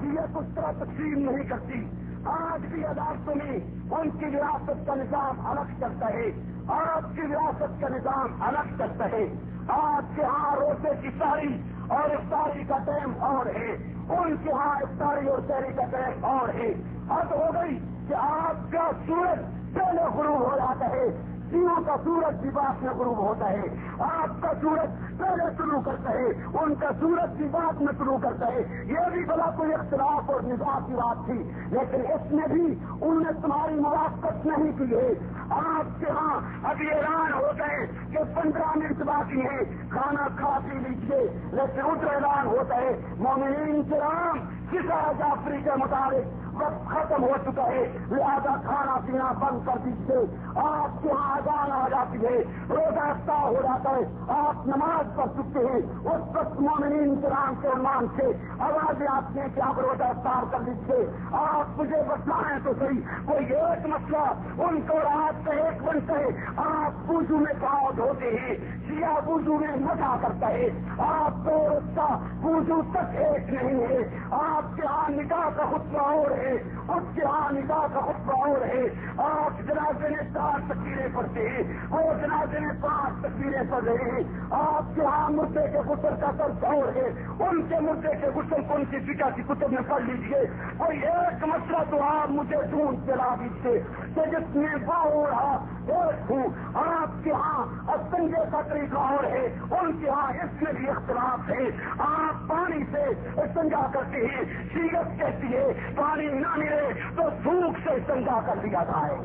سیت اس طرح تقسیم نہیں کرتی۔ آج بھی عدالتوں میں ان کی وراثت کا نظام الگ چلتا ہے۔ آپ کی وراثت کا نظام الگ چلتا ہے۔ آپ کے ہاں روزے کی ساری اور افطاری کا ٹائم اور ہے۔ ان کے ہاں افطاری اور شہری کا ٹائم اور ہے۔ حد ہو گئی۔ کہ آپ کا سورج پہلے غروب ہو جاتا ہے، سیوں کا سورج بھی بات میں غروب ہوتا ہے۔ آپ کا سورج پہلے شروع کرتا ہے، ان کا سورج بھی بات میں شروع کرتا ہے۔ یہ بھی بڑا کوئی اختلاف اور نظام کی بات تھی، لیکن اس میں بھی انہوں نے تمہاری موافقت نہیں کی ہے۔ آپ کے ہاں ابھی اعلان ہو گئے کہ پندرہ منٹ باقی ہے کھانا کھا پی لیجیے لیکن ادھر اعلان ہوتا ہے، مومنین کے رام کسا جعفری کے مطابق وقت ختم ہو چکا ہے لہٰذا کھانا پینا بند کر دیجیے آپ کے یہاں آزان آ جاتی ہے، روزہ افطار ہو جاتا ہے۔ آپ نماز پڑھ چکے ہیں۔ اس وقت مومنین کرام کے مان سے آوازیں آتی ہیں کہ آپ روزہ افطار کر دیجیے آپ مجھے بتائیں تو صحیح، کوئی ایک مسئلہ، ان کو رات کا ایک بنتا ہے۔ آپ پوجو میں پاؤ ہوتے ہیں۔ سیا پوجو میں مزہ کرتا ہے۔ آپ کو اس کا پوجو تک ایک نہیں ہے۔ آپ کے ہاں نکاح کا خطرہ اور ہے۔ اس کے ہاں نکاح کا خطبہ اور ہے آپ جنازے میں چار تصویریں پڑھتے ہیں وہ جنازے میں پانچ تصویریں پڑھ رہے ہیں۔ آپ کے ہاں مردے کے غسل کا درد اور ہے ان کے مردے کے غسل کو ان کی فکا کی کتب میں پڑھ لیجیے کوئی ایک مسئلہ تو آپ مجھے ڈھونڈ کے لا دیجیے کہ جس میں باہر رہا، ایک ہوں۔ آپ کے ہاں اسنجے کا طریقہ اور ہے ان کے ہاں اس میں بھی اختلاف ہے۔ آپ پانی سے استنجا کرتے ہیں سیرت کہتی ہے، پانی نہ ملے تو سوکھ سے استنجا کر دیا جائے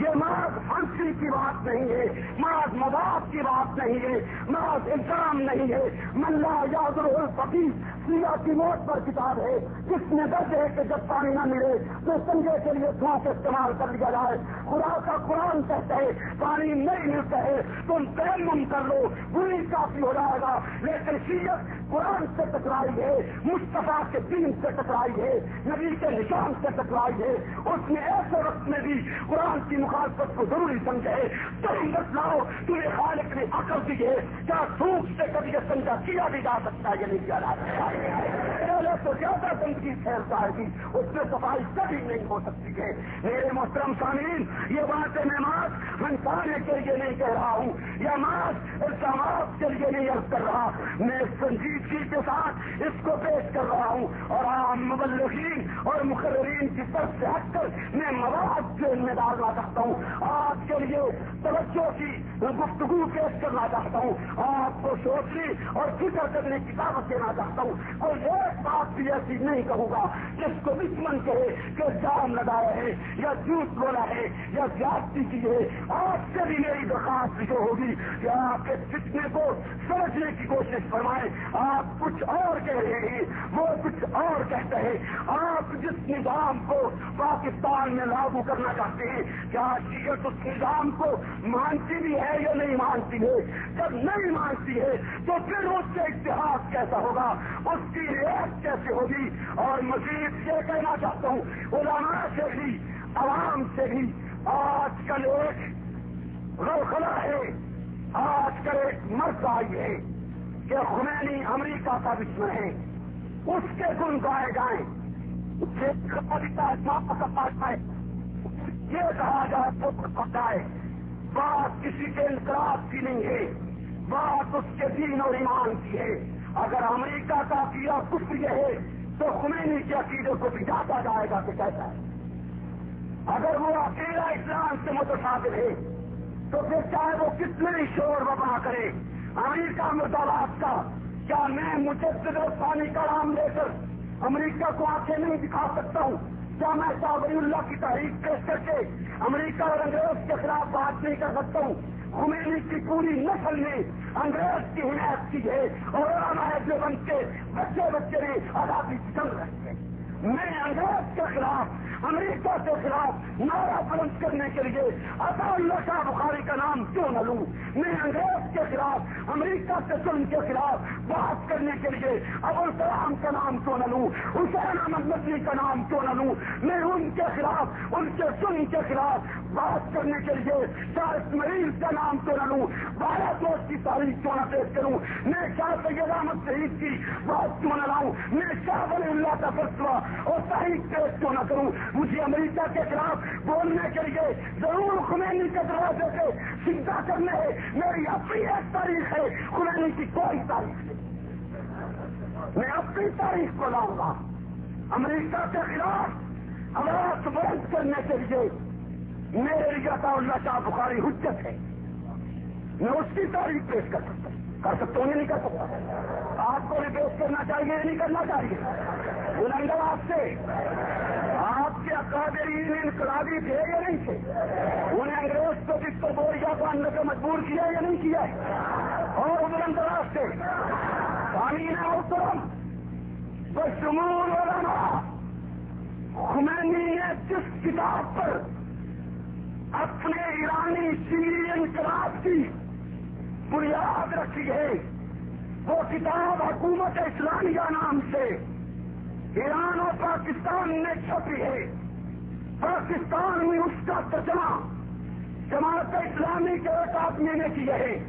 یہ ماض ہنسی کی بات نہیں ہے ماض مذاق کی بات نہیں ہے ماض الزام نہیں ہے۔ ملا یادر الفقی سیا کی موت پر کتاب ہے۔ جس میں درد ہے کہ جب پانی نہ ملے، تو سنجے کے لیے دھواں استعمال کر لیا جائے۔ خدا کا قرآن کہتا ہے، پانی نہیں ملتا ہے، تم تیمم کر لو وہی کافی ہو جائے گا۔ لیکن سیت قرآن سے ٹکرائی ہے، مصطفیٰ کے دین سے ٹکرائی ہے، نبی کے نشان سے ٹکرائی ہے۔ اس نے ایسے وقت میں بھی قرآن کی مخالفت کو ضروری سمجھے تم بتلاؤ تمہیں خالق نے عقل دی ہے۔ کیا سوکھ سے کبھی یہ سمجھا کیا بھی جا سکتا ہے یا نہیں کیا جا سکتا؟ پہلے تو زیادہ گندگی پھیلتا ہے جی، اس میں صفائی کبھی نہیں ہو سکتی ہے۔ میرے محترم سامعین، یہ باتیں میں ماس ہنسانے کے لیے نہیں کہہ رہا ہوں، یا ماس الزامات کے لیے نہیں عرض کر رہا، میں سنجیدگی کے ساتھ اس کو پیش کر رہا ہوں۔ اور عام مبلغین اور مقررین کی طرف سے ہٹ کر میں مواد جیل میں ڈالنا چاہتا ہوں۔ آپ کے لیے توجہ کی گفتگو پیش کرنا چاہتا ہوں۔ آپ کو سوچنے اور فکر کرنے کی دعوت دینا چاہتا ہوں۔ کوئی ایک بات بھی ایسی نہیں کہوں گا جس کو دشمن کہے کہ جام لگایا ہے یا جھوٹ بولا ہے یا زیادتی کی ہے۔ آپ سے بھی میری درخواست جو ہوگی کہ آپ کے فتنے کو سمجھنے کی کوشش فرمائیں۔ آپ کچھ اور کہہ رہے ہیں، وہ کچھ اور کہتے ہیں آپ جس نظام کو پاکستان میں لاگو کرنا چاہتے ہیں، کیا شیعت اس نظام کو مانتی بھی ہے یا نہیں مانتی ہے؟ جب نہیں مانتی ہے، تو پھر اس سے اتحاد کیسا ہوگا؟ اس کی ریاض کیسے ہوگی؟ اور مزید یہ کہنا چاہتا ہوں، علماء سے بھی، عوام سے بھی، آج کل ایک روخلا ہے، آج کل ایک مرد آئی ہے کہ خمینی امریکہ کا دشمن ہے۔ اس کے گن گائے گائیں یہ کہا جائے تو پکائے بات کسی کے انقلاب کی نہیں ہے، بات اس کے دین اور ایمان کی ہے۔ اگر امریکہ کا کیا کچھ یہ ہے، تو خمینی کے عقیدے کو بھی جاتا جائے گا کہ کیسا ہے۔ اگر وہ اکیلا اسلام سے متصادر ہے، تو پھر چاہے وہ کتنے ہی شور وبا کرے، امریکہ مطالعات کا، کیا میں مجھے پانی کا نام لے کر امریکہ کو آنکھیں نہیں دکھا سکتا ہوں؟ کیا میں صابری اللہ کی تحریک پیش کر کے امریکہ اور انگریز کے خلاف بات نہیں کر سکتا ہوں؟ خمینی کی پوری نسل نے انگریز کی حمایت کی ہے اور جو بن کے بچے بچے نے آزادی چل رہے ہیں۔ میں انگریز کے خلاف، امریکہ کے خلاف نعرہ بلند کرنے کے لیے عطا اللہ شاہ بخاری کا نام کیوں نہ لوں؟ میں انگریز کے خلاف، امریکہ کے ظلم کے خلاف بات کرنے کے لیے ابو الکلام کا نام کیوں نہ لوں؟ حسین احمد نقوی کا نام کیوں نہ لوں؟ میں ان کے خلاف، ان کے ظلم کے خلاف بات کرنے کے لیے شاہ اسماعیل کا نام کیوں نہ لوں؟ بارہ دوست کی تاریخ کیوں نہ پیش کروں؟ میں شاہ سید احمد شہید کی بات کیوں نہ لاؤں؟ میں شاہ ولی اللہ کا فیصلہ اور تاریخ پیش کیوں نہ کروں، مجھے امریکہ کے خلاف بولنے کے لیے ضرور خمینی کے دروازے سے سیدھا کرنے ہے۔ میری اپنی ایک تاریخ ہے، خمینی کی کوئی تاریخ نہیں۔ میں اپنی تاریخ کو لاؤں گا۔ امریکہ کے خلاف آواز بلند کرنے کے لیے میرے لیے اللہ شاہ بخاری حجت ہے۔ میں اس کی تاریخ پیش کر سکتا ہوں۔ کر سکتا ہوں نہیں کر سکتا۔ آپ کو بھی کرنا چاہیے نہیں کرنا چاہیے۔ بلندر آپ سے۔ آپ کے اکادرین انقلابی تھے یا نہیں تھے؟ انہیں انگریز کو جس کو بوریا کو اندر سے مجبور کیا یا نہیں کیا اور بلندر آپ سے۔ پانی نے محترم بشمول علماء، خمینی نے جس کتاب پر اپنے ایرانی شیری انقلاب کی بنیاد رکھی ہے وہ کتاب حکومت اسلامیہ نام سے ایران اور پاکستان نے چھپی ہے۔ پاکستان میں اس کا ترجمہ جماعت اسلامی کے ایک آدمی نے کیا ہے،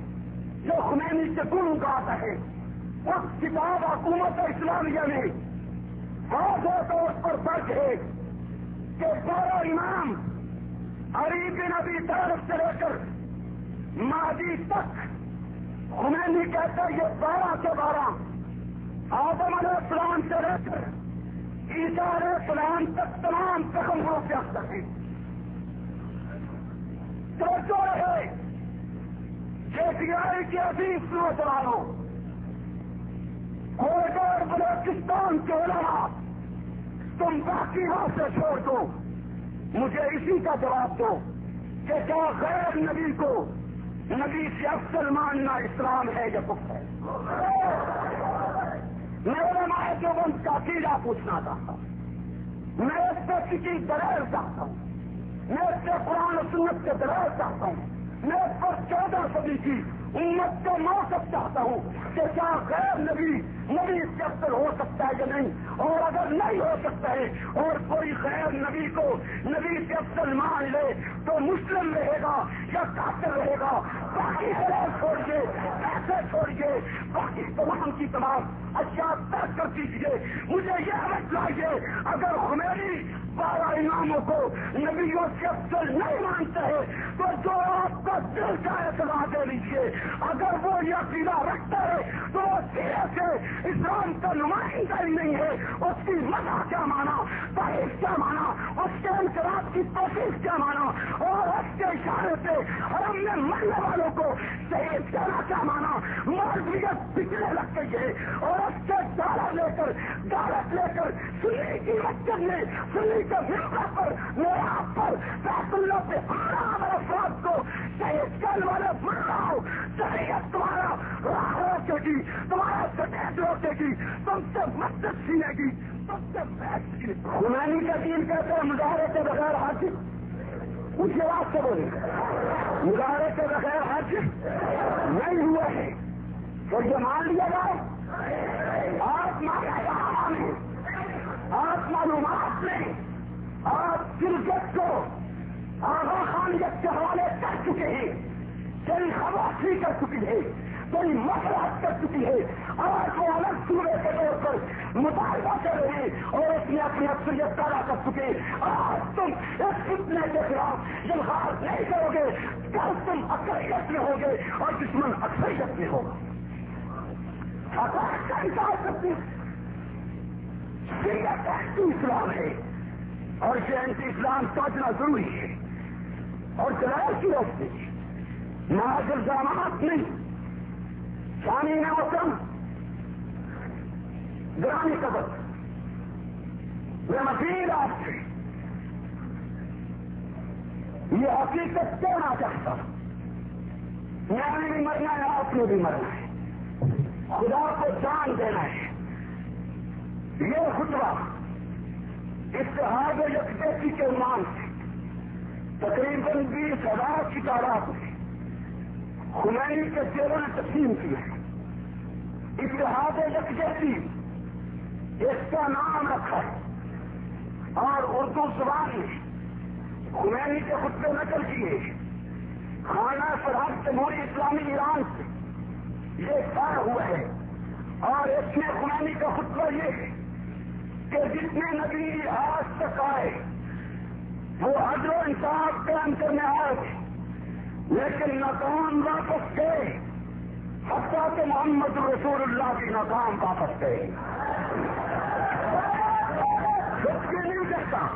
جو خمینی سے گرو گاتا ہے۔ اس کتاب حکومت اسلامیہ میں واضح طور پر درج ہے کہ بارہ امام عریب نبی طرف سے لے کر ماضی تک خمینی کہتا ہے یہ بارہ کے بارہ۔ آدم علیہ السلام سے لے کر عیسیٰ علیہ السلام تک تمام قسم ہو کے سکے تو جو ہے جے پی آئی کی عزیز نوجوانوں کوئٹر بلوچستان کے علاوہ تم باقی ہاتھ سے چھوڑ دو۔ مجھے اسی کا جواب دو کہ کیا غیر نبی کو نبی سے افضل ماننا اسلام ہے یا کف ہے؟ میں علماء جو بند کا کیڑا پوچھنا چاہتا ہوں۔ میں اس سے کسی درائر چاہتا ہوں۔ میں اس سے قرآن و سنت کے درائر چاہتا ہوں۔ میں اس پر چودہ صدی کی، امت کو موقف چاہتا ہوں کہ کیا غیر نبی نبی سے افسر ہو سکتا ہے یا نہیں؟ اور اگر نہیں ہو سکتا ہے اور کوئی غیر نبی کو نبی سے افسر مان لے تو مسلم رہے گا یا کافر رہے گا؟ باقی سر چھوڑیے، پیسے چھوڑیے، باقی تمام کی تمام اشیاء طے کر دیجیے۔ مجھے یہ بتلائیے اگر ہماری بارہ اماموں کو نبیوں سے افسر نہیں مانتے ہیں، تو جو آپ کا دل کا اعتبار دے لیجیے اگر وہ یہ عقیدہ رکھتا ہے تو وہ سیرے سے اسلام کا نمائندہ ہی نہیں ہے۔ اس کی مزہ کیا مانا؟ تاریخ کیا مانا؟ اس کے انقلاب کی کوشش کیا مانا؟ اور اس کے اشارے سے ہم نے مرنے والوں کو شہید کرنا کیا مانا؟ مرضیت پچھلے لگ گئی ہے۔ اور اس کے دارا لے کر دارت لے کر سنی کی مسجد میں، سنی کے ممبر پر، میرا پر بیت اللہ پہ ہمارا افراد کو. شہید کرنے والے بڑھاؤ شریعت تمہارا راہ روکے گی تمہارا سفید روکے گی، تم سے مسجد چھینے گی، تم سے بیٹھ گی خمینی کا دین کہتے ہیں مظاہرے کے بغیر حاصل اسی بات سے بولے مظاہرے کے بغیر حاصل نہیں ہوا ہے تو یہ مان لیا جائے. آپ میں آپ معلومات میں. آپ کرکٹ کو آغا خانیت کے حوالے کر چکے ہیں۔ کئی خواصی کر چکی ہے کئی مسئلہ کر چکی ہے۔ آج وہ الگ صوبے کے طور پر مطالبہ کر رہے ہیں اور اس میں اپنی اکثریت پیدا کر چکے آج تم اس فتنے کے خلاف جلخار نہیں کرو گے، کل تم اکثریت میں ہوگے اور دشمن اکثریت میں ہوگا۔ کا انکار کرتے شریعت اینٹی اسلام ہے۔ اور یہ اینٹی اسلام سوچنا ضروری ہے اور چلایا کی روشنی ناز الزامات نہیں شانی موسم گرانی سبق میں مزید آپ سے، یہ حقیقت کہنا چاہتا ہوں۔ میں نے بھی مرنا ہے، آپ نے بھی مرنا ہے۔ خدا کو جان دینا ہے۔ یہ خطبہ اتحاد یکجہتی کے مان سے، تقریباً بیس ہزار کی تعداد خمینی کے چہروں تقسیم کیا ہے۔ اتحاد یکجہتی، اس کا نام رکھا ہے۔ اور اردو زبان میں خمینی کے خطبے نقل کیے خانہ سرحد جمہوری اسلامی ایران سے یہ طے ہوا ہے۔ اور اس میں خمینی کا خطبہ یہ ہے کہ جتنے نبی آج تک آئے، وہ حضر و انصاف قائم کرنے آئے تھے۔ لیکن ناکام واپس گئے۔ حتیٰ کہ محمد رسول اللہ کی ناکام واپس گئے۔ چھپ کے نہیں کرتا۔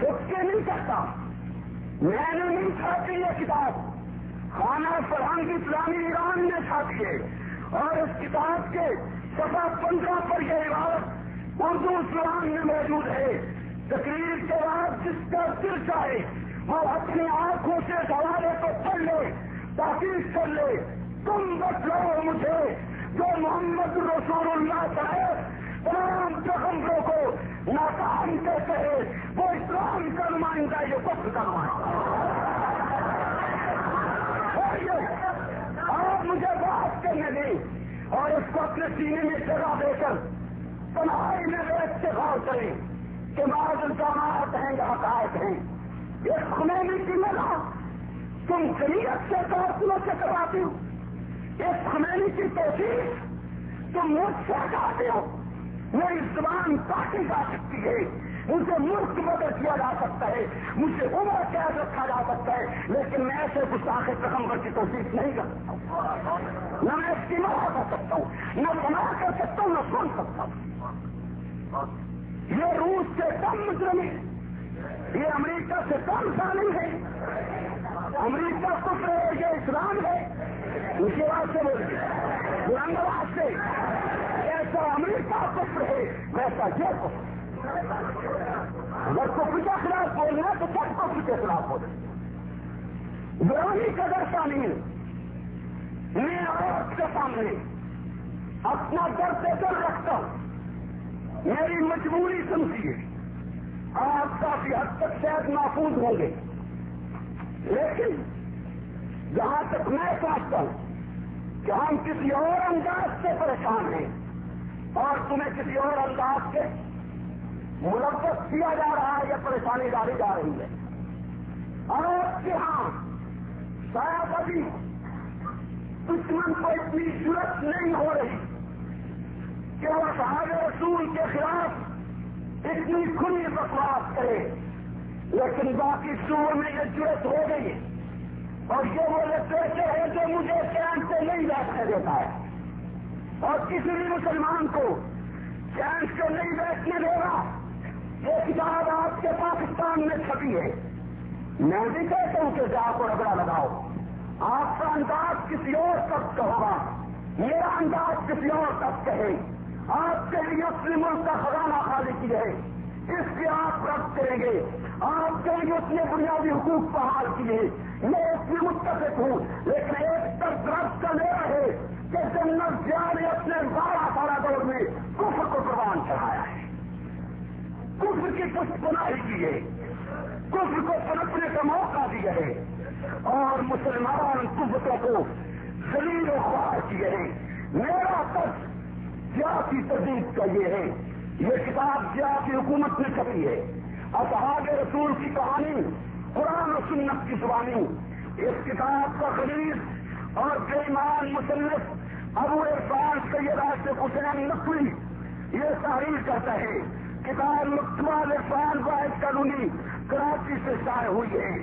چھپ کے نہیں کرتا۔ میں نے نہیں چھاپی یہ کتاب۔ خانہ فرحان اسلامی ایران نے چھاپی ہے۔ اور اس کتاب کے سفا پندرہ پر یہ عبارت اردو اسلام میں موجود ہے۔ تقریر کے بعد جس کا دل چاہے، وہ اپنی آنکھوں سے سوالے کو پڑھ لے تاکیب کر لے۔ تم بتلاؤ مجھے، جو محمد رسول اللہ صاحب تمام پیغمبروں کو ناکام کہتے ہیں وہ اسلام کا نمائندہ یہ کچھ کا نمائندہ آپ مجھے بات کرنے دیں اور اس کو اپنے سینے میں جگہ دے کر تنہائی میں بیٹھ کے غور کریں کہ بعض الزامات ہیں یا حقائق ہیں۔ یہ خمینی کی ملا تم شریعت سے فیصلوں سے کرواتے ہو۔ اس خمینی کی توفیق تم مجھ سے ہٹاتے ہو۔ میری زبان کاٹی جا سکتی ہے۔ مجھے ملک بدل کیا جا سکتا ہے؟ مجھے عمر قید رکھا جا سکتا ہے، لیکن میں ایسے گستاخ پیغمبر کی کوشش نہیں کر سکتا ہوں۔ نہ میں اس کی ماں کر سکتا ہوں، نہ بنا کر سکتا ہوں، نہ سن سکتا ہوں۔ یہ روس سے کم مجرم ہے، یہ امریکہ سے کم ظالم ہے۔ امریکہ کفر ہے، یہ اسلام ہے۔ اس کے بعد سے بولے بلند سے، ایسا امریکہ کفر ہے، ویسا یہ کفر اگر کفر کے خلاف بولنا تو سب کفر کے خلاف بولے؟ برانی قدر شامل میں آپ کے سامنے۔ اپنا درد در رکھتا ہوں۔ میری مجبوری سمجھیے آپ کافی حد تک شاید محفوظ ہوں گے۔ لیکن جہاں تک میں سمجھتا ہوں کہ ہم کسی اور انداز سے پریشان ہیں اور تمہیں کسی اور انداز کے ملوث کیا جا رہا ہے یا پریشانی ڈالی جا رہی ہے۔ اور آپ کے ہاں شاید ابھی دشمن کو اتنی ضرورت نہیں ہو رہی کہ وہ صحاب رسول کے خلاف اتنی کھلی بکواس کرے، لیکن باقی صوبوں میں یہ ضرورت ہو گئی ہے اور یہ وہ لٹریچر ہے جو مجھے چین سے نہیں بیٹھنے دیتا ہے۔ اور کسی بھی مسلمان کو چین سے نہیں بیٹھنے دے گا۔ یہ کتاب آپ کے پاکستان میں چھپی ہے۔ میں بھی کہتا ہوں کہ جا کو رگڑا لگاؤ۔ آپ کا انداز کسی اور تک کا ہوگا۔ میرا انداز کسی اور تک کہے آپ کے لیے اپنے ملک کا خزانہ خالی کی ہے۔ اس کی آپ رد کریں گے۔ آپ کے لیے اس نے بنیادی حقوق بحال کیے۔ میں اس میں متفق ہوں۔ لیکن ایک طرف رد کا لے رہے کہ جنرل جا اپنے بارہ سالہ دور میں کفر کو قربان چڑھایا ہے کفر کی کچھ بنائی کی ہے۔ کفر کو پنپنے کا موقع دیا ہے۔ اور مسلمان قوتوں کو زمین و خوار کیے ہیں میرا تک سیاسی تجدید کا یہ ہے۔ یہ کتاب سیاسی حکومت نے چھپی ہے۔ اصحاب رسول کی کہانی، قرآن و سنت کی زبانی۔ اس کتاب کا خلیج اور بے ایمان مصنف ابو عرفان سید سے حسین نقوی یہ تحریر کرتا ہے۔ کتاب مکتوال عرفان واحد قانونی کراچی سے شائع ہوئی ہے۔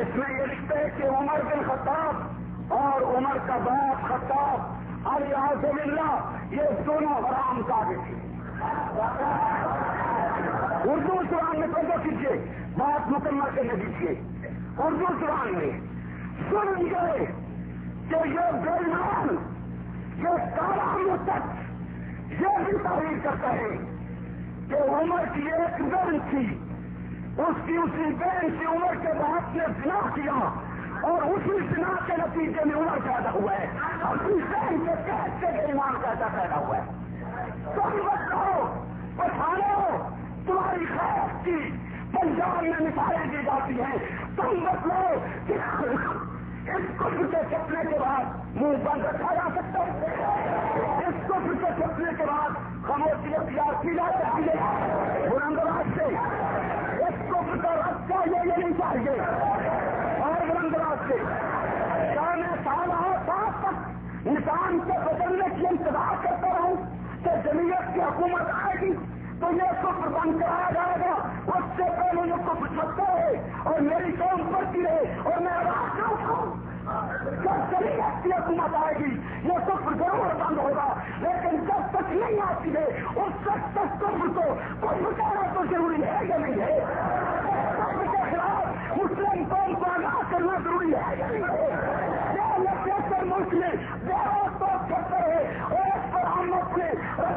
اس میں یہ لکھتا ہے کہ عمر بن خطاب اور عمر کا باپ خطاب، علی اعظم اللہ یہ دونوں حرام کاغذ تھے اردو زبان میں توجہ کیجیے بات مکمل کرنے دیجیے اردو زبان میں سن گئے کہ یہ بےمان یہ کالا متک یہ بھی تعریف کرتا ہے۔ کہ عمر کی ایک بہن تھی۔ اس کی اسی بہن کی عمر کے بعد نے بنا کیا اور اسی بنا کے نتیجے میں عمر پیدا ہوا ہے اپنی بہن کے کہتے کے ایمان پیدا پیدا ہوا ہے تم بچاؤ پٹھانو تمہاری خیر کی پنجاب میں مثالیں دی جاتی ہیں تم بتلو اس کفر کے چھپنے کے بعد منہ بند رکھا جا سکتا ہے۔ اس کفر کے چھپنے کے بعد خاموشی اختیار کی جا سکتی ہے۔ بلند راج سے اس کفر کا رد چاہیے یہ نہیں چاہیے۔ اور بلند راج سے شام سال اور سات تک نظام کے بدلنے کی انتظار کرتا رہوں کہ جمعیت کی حکومت آئے گی۔ تو یہ کفر بند کرایا جائے گا۔ اس سے پہلے یہ کفر چھپتا ہے اور میری قوم بڑھتی رہے اور میں آواز اٹھاؤں۔ جب شریعت کی حکومت آئے گی، یہ کفر ضرور بند ہوگا۔ لیکن جب تک نہیں آتی ہے، اس وقت تک کفر کو کفر کہنا تو ضروری ہے یا نہیں ہے؟ کفر کے خلاف مسلم قوم کو آگاہ کرنا ضروری ہے یا نہیں ہے؟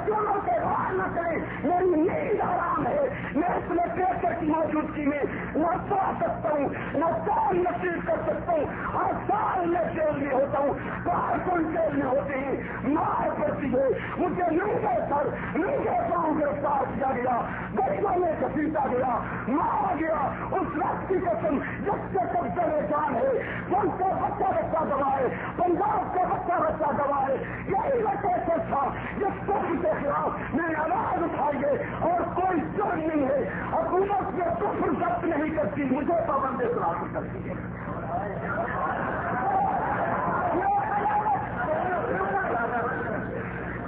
رسولوں کے باہر نہ کریں میری نیند آرام ہے۔ میں اس میں پیسر کی موجودگی میں نہ سو سکتا ہوں، نہ سال نصیب کر سکتا ہوں، ہر سال میں جیل میں ہوتا ہوں باہر کوئی جیل میں ہوتے ہیں۔ مار پڑتی ہے۔ مجھے ننگے سر، ننگے پاؤں گرفتار کیا گیا۔ گریبوں میں گھسیٹا گیا، مارا گیا۔ اس وقت کی قسم، جس سے قبضے میں جان ہے۔ ان کا بچہ بچہ دبائے پنجاب کا بچہ بچہ دبائے یہی لوکیشن تھا جس کفر کے خلاف میں آواز اٹھائی ہے اور کوئی جرم نہیں ہے۔ حکومت میں کفر ضبط نہیں کرتی، مجھے پابند خلاف کرتی ہے۔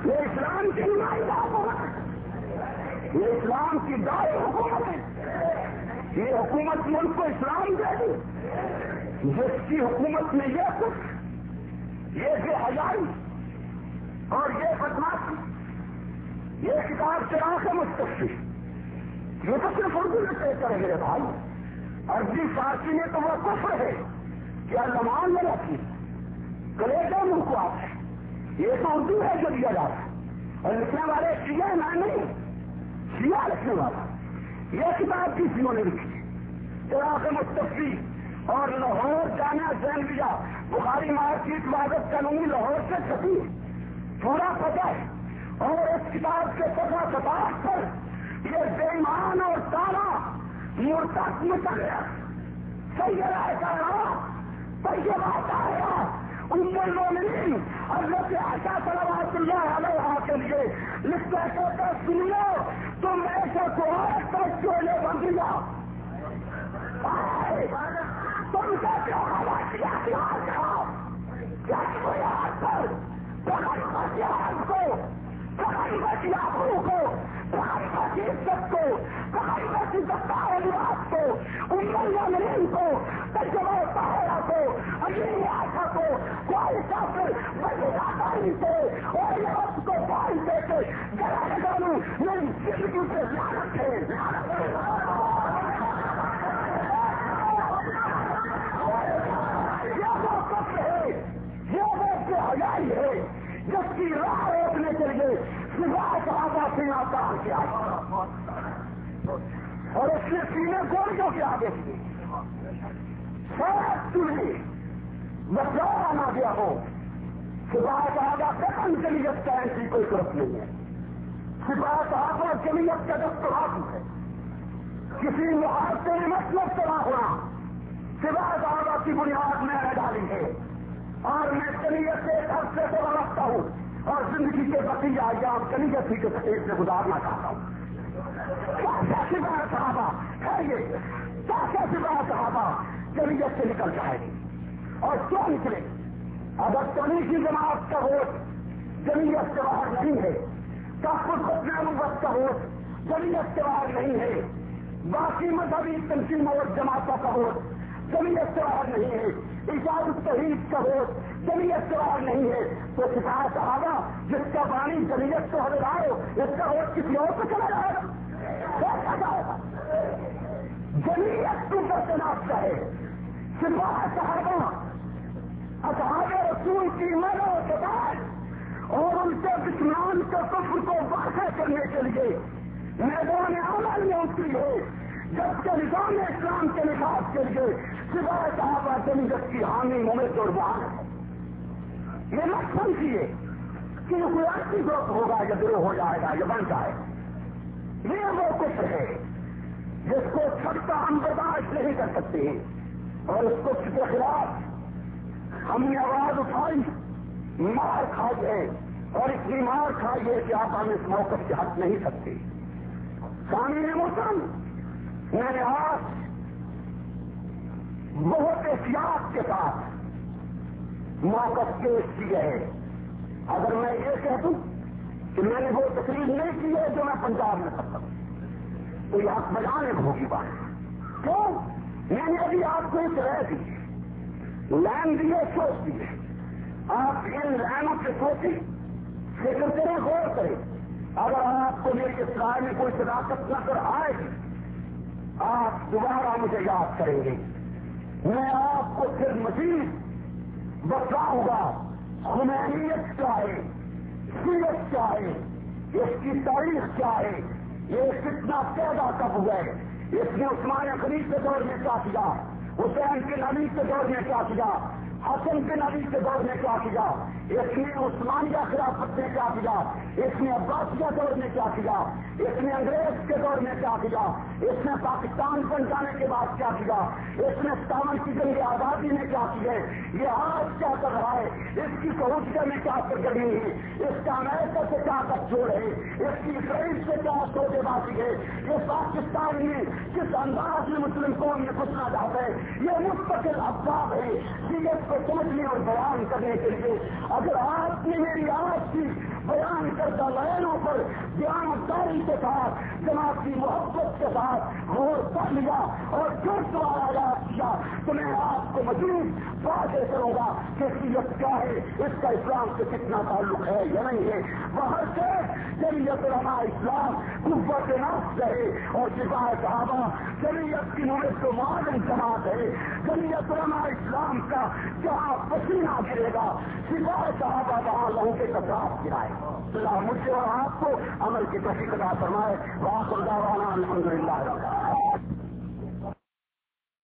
یہ اسلام کی نمائندہ ہے۔ یہ اسلام کی دار حکومت ہے۔ یہ حکومت ملک کو اسلام دے دی۔ جس کی حکومت میں یہ کچھ، یہ بے حیائی اور یہ بدماشی یہ کتاب چراغ ہے مستقبل۔ یہ تو صرف اردو میں طے کریں میرے بھائی۔ عربی، فارسی میں تو وہ کفر ہے کیا لمان میں رکھی۔ کلیجا ملک آپ ہے یہ تو اردو ہے جو دیا جا رہا ہے۔ اور لکھنے والے شیعہ نہ نہیں۔ شیعہ لکھنے والا یہ کتاب کس نے لکھی۔ چراغ مستفی اور لاہور جامعہ زینویا بخاری مارکیٹ واگت قانونی لاہور سے چھپی۔ پورا پتہ ہے۔ اور اس کتاب کے پتا ستاش پر یہ بےمان اور تالا مرتب مچا گیا صحیح رائے کا صحیح بات آیا ام المومنین، حضرت عائشہ صلوات اللہ علیہ کے لیے لکھتے کہتے سن لو تم ایسے کو آج چولے بن دیا تم کہتے ہو ہوا کیا کھاؤ کیا کوئی پر پکڑ کو؟ پکڑ بچی آبرو کو پکڑ بچی عزت کو پکڑ بچی سکتا لباس کو عمر یامرین کو تجربہ سہارا کو اگلی آشا کو کوئی کافر بڑی آسانی سے اور یہ وقت کو پانی دے کے گلا لگانوں میری زندگی سے لانت ہے۔ لانت ہے یہ وہ کفر ہے یہ وہ بے حیائی ہے۔ جس کی راہ روکنے کے لیے سوائے صحابہ سے آتا کیا۔ اور اس کے سینے گولیوں کے آگے کی۔ سب تمہیں بچاؤ آنا گیا ہو۔ سپاہ صحابہ قدم جمعیت کا ایسی کوئی ضرورت نہیں ہے۔ سپاہ صحابہ جمعیت کا دستخط ہے۔ کسی محاذے میں مطلب تباہ ہونا سپاہ صحابہ کی بنیاد میں ڈالی ہے۔ اور میں کلیت سے ایک عرصے سے وابستہ ہوں اور زندگی کے بقیہ ایام کلیت ہی کے سفید سے گزارنا چاہتا ہوں۔ کیا سپاہ صحابہ خیریے کیا سپاہ صحابہ کلیت سے نکل جائے۔ گی اور کیوں نکلے؟ اگر تنی کی جماعت کا ووٹ جمعیت سے باہر نہیں ہے کا خود کا ووٹ جمعیت سے باہر نہیں ہے۔ باقی مذہبی تنظیموں اور جماعتوں کا ووٹ جمعیت سے باہر نہیں ہے۔ ایجاد التحید کا ووٹ جمعیت سے باہر نہیں ہے۔ تو شکایت آگا، جس کا پانی جمعیت سے ہو رہا اس کا ووٹ کسی اور کو چلا جائے گا۔ جائے گا جمعیت تو برتناب کا ہے۔ صبح صحابہ اصحاب رسول کی مرو کے بعد اور ان کے دشمنان کے کفر کو واقع کرنے کے لیے میدان عمل میں اتری ہے۔ جب کے نظام اسلام کے نکاح کے لیے صبح صحابہ جمعیت کی حامی ممت اور وہاں ہے، یہ مت سمجھیے کہ یہ کوئی ایسی گروپ ہوگا یا گروہ ہو جائے گا یا بن جائے گا۔ یہ وہ کچھ ہے جس کو چھٹا ہم برداشت نہیں کر سکتے ہیں اور اس کو کے خلاف ہم نے آواز اٹھائی، مار کھائیے اور اتنی مار کھائیے کہ آپ ہم اس موقع سے ہٹ نہیں سکتے۔ سامنے موسم میں نے آج بہت احتیاط کے ساتھ موقف پیش کیے ہیں۔ اگر میں یہ کہہ دوں کہ میں نے وہ تقریب نہیں کی ہے جو میں پنجاب میں کرتا ہوں، تو یہ آپ بجانے ہوگی بات۔ کیوں؟ میں نے ابھی آپ کو ایک رہ دی۔ لائن دیے سوچ دیے آپ ان لائنوں سے سوچیں، فکر کریں، غور کریں۔ اگر آپ کو میری اس رائے میں کوئی صداقت نظر آئے گی آپ دوبارہ مجھے یاد کریں گے۔ میں آپ کو پھر مزید بتاؤں گا، خمینیت کیا ہے؟ سیرت کیا ہے؟ اس کی تاریخ کیا ہے؟ یہ کتنا پیدا کب ہوا ہے؟ اس نے عثمان خرید کے دور میں کیا کیا؟ حسین کے نبی کے دور میں کیا کیا؟ حسن کے نبی کے دور میں کیا کیا اس نے عثمانیہ خلافت میں کیا کیا اس نے عباسیہ دور میں کیا کیا اس نے انگریز کے دور میں کیا کیا اس نے پاکستان بن جانے کے بعد کیا کیا اس نے ستاون کی جنگ آزادی میں کیا کیا یہ آج کیا کر رہا ہے؟ اس کی سہولت میں کیا سرگرمی ہے؟ اس کا امریکہ سے کیا کر جوڑ ہے؟ اس کی اسرائیل سے کیا سوچے بازی ہے؟ یہ پاکستان میں کس انداز میں مسلم قوم میں گھسنا چاہتا ہے؟ یہ مستقل افواہ ہے۔ جی، سیت کو سمجھنے اور بیان کرنے کے لیے۔ اگر آپ نے میری آج کی بیان کردہ لائنوں پر بیان کے ساتھ، جناب کی محبت کے ساتھ غور کر لیا اور پھر دوبارہ یاد کیا، تو میں آپ کو مزید واضح کروں گا کہ سیت کیا ہے، اس کا اسلام سے کتنا تعلق ہے یا نہیں ہے۔ باہر سے جمعیت رہا اسلام قوت نفس رہے اور سپاہ صحابہ جمعیت کی نوٹ کو معلوم جماعت ہے۔ جمعیت رہا اسلام کا جہاں پسینہ گرے گا سوائے صحابہ وہاں لوگوں کے کتاب گرائے گا مجھ سے اور آپ کو عمل کی تفریح ادا فرمائے۔ واقع الحمد للہ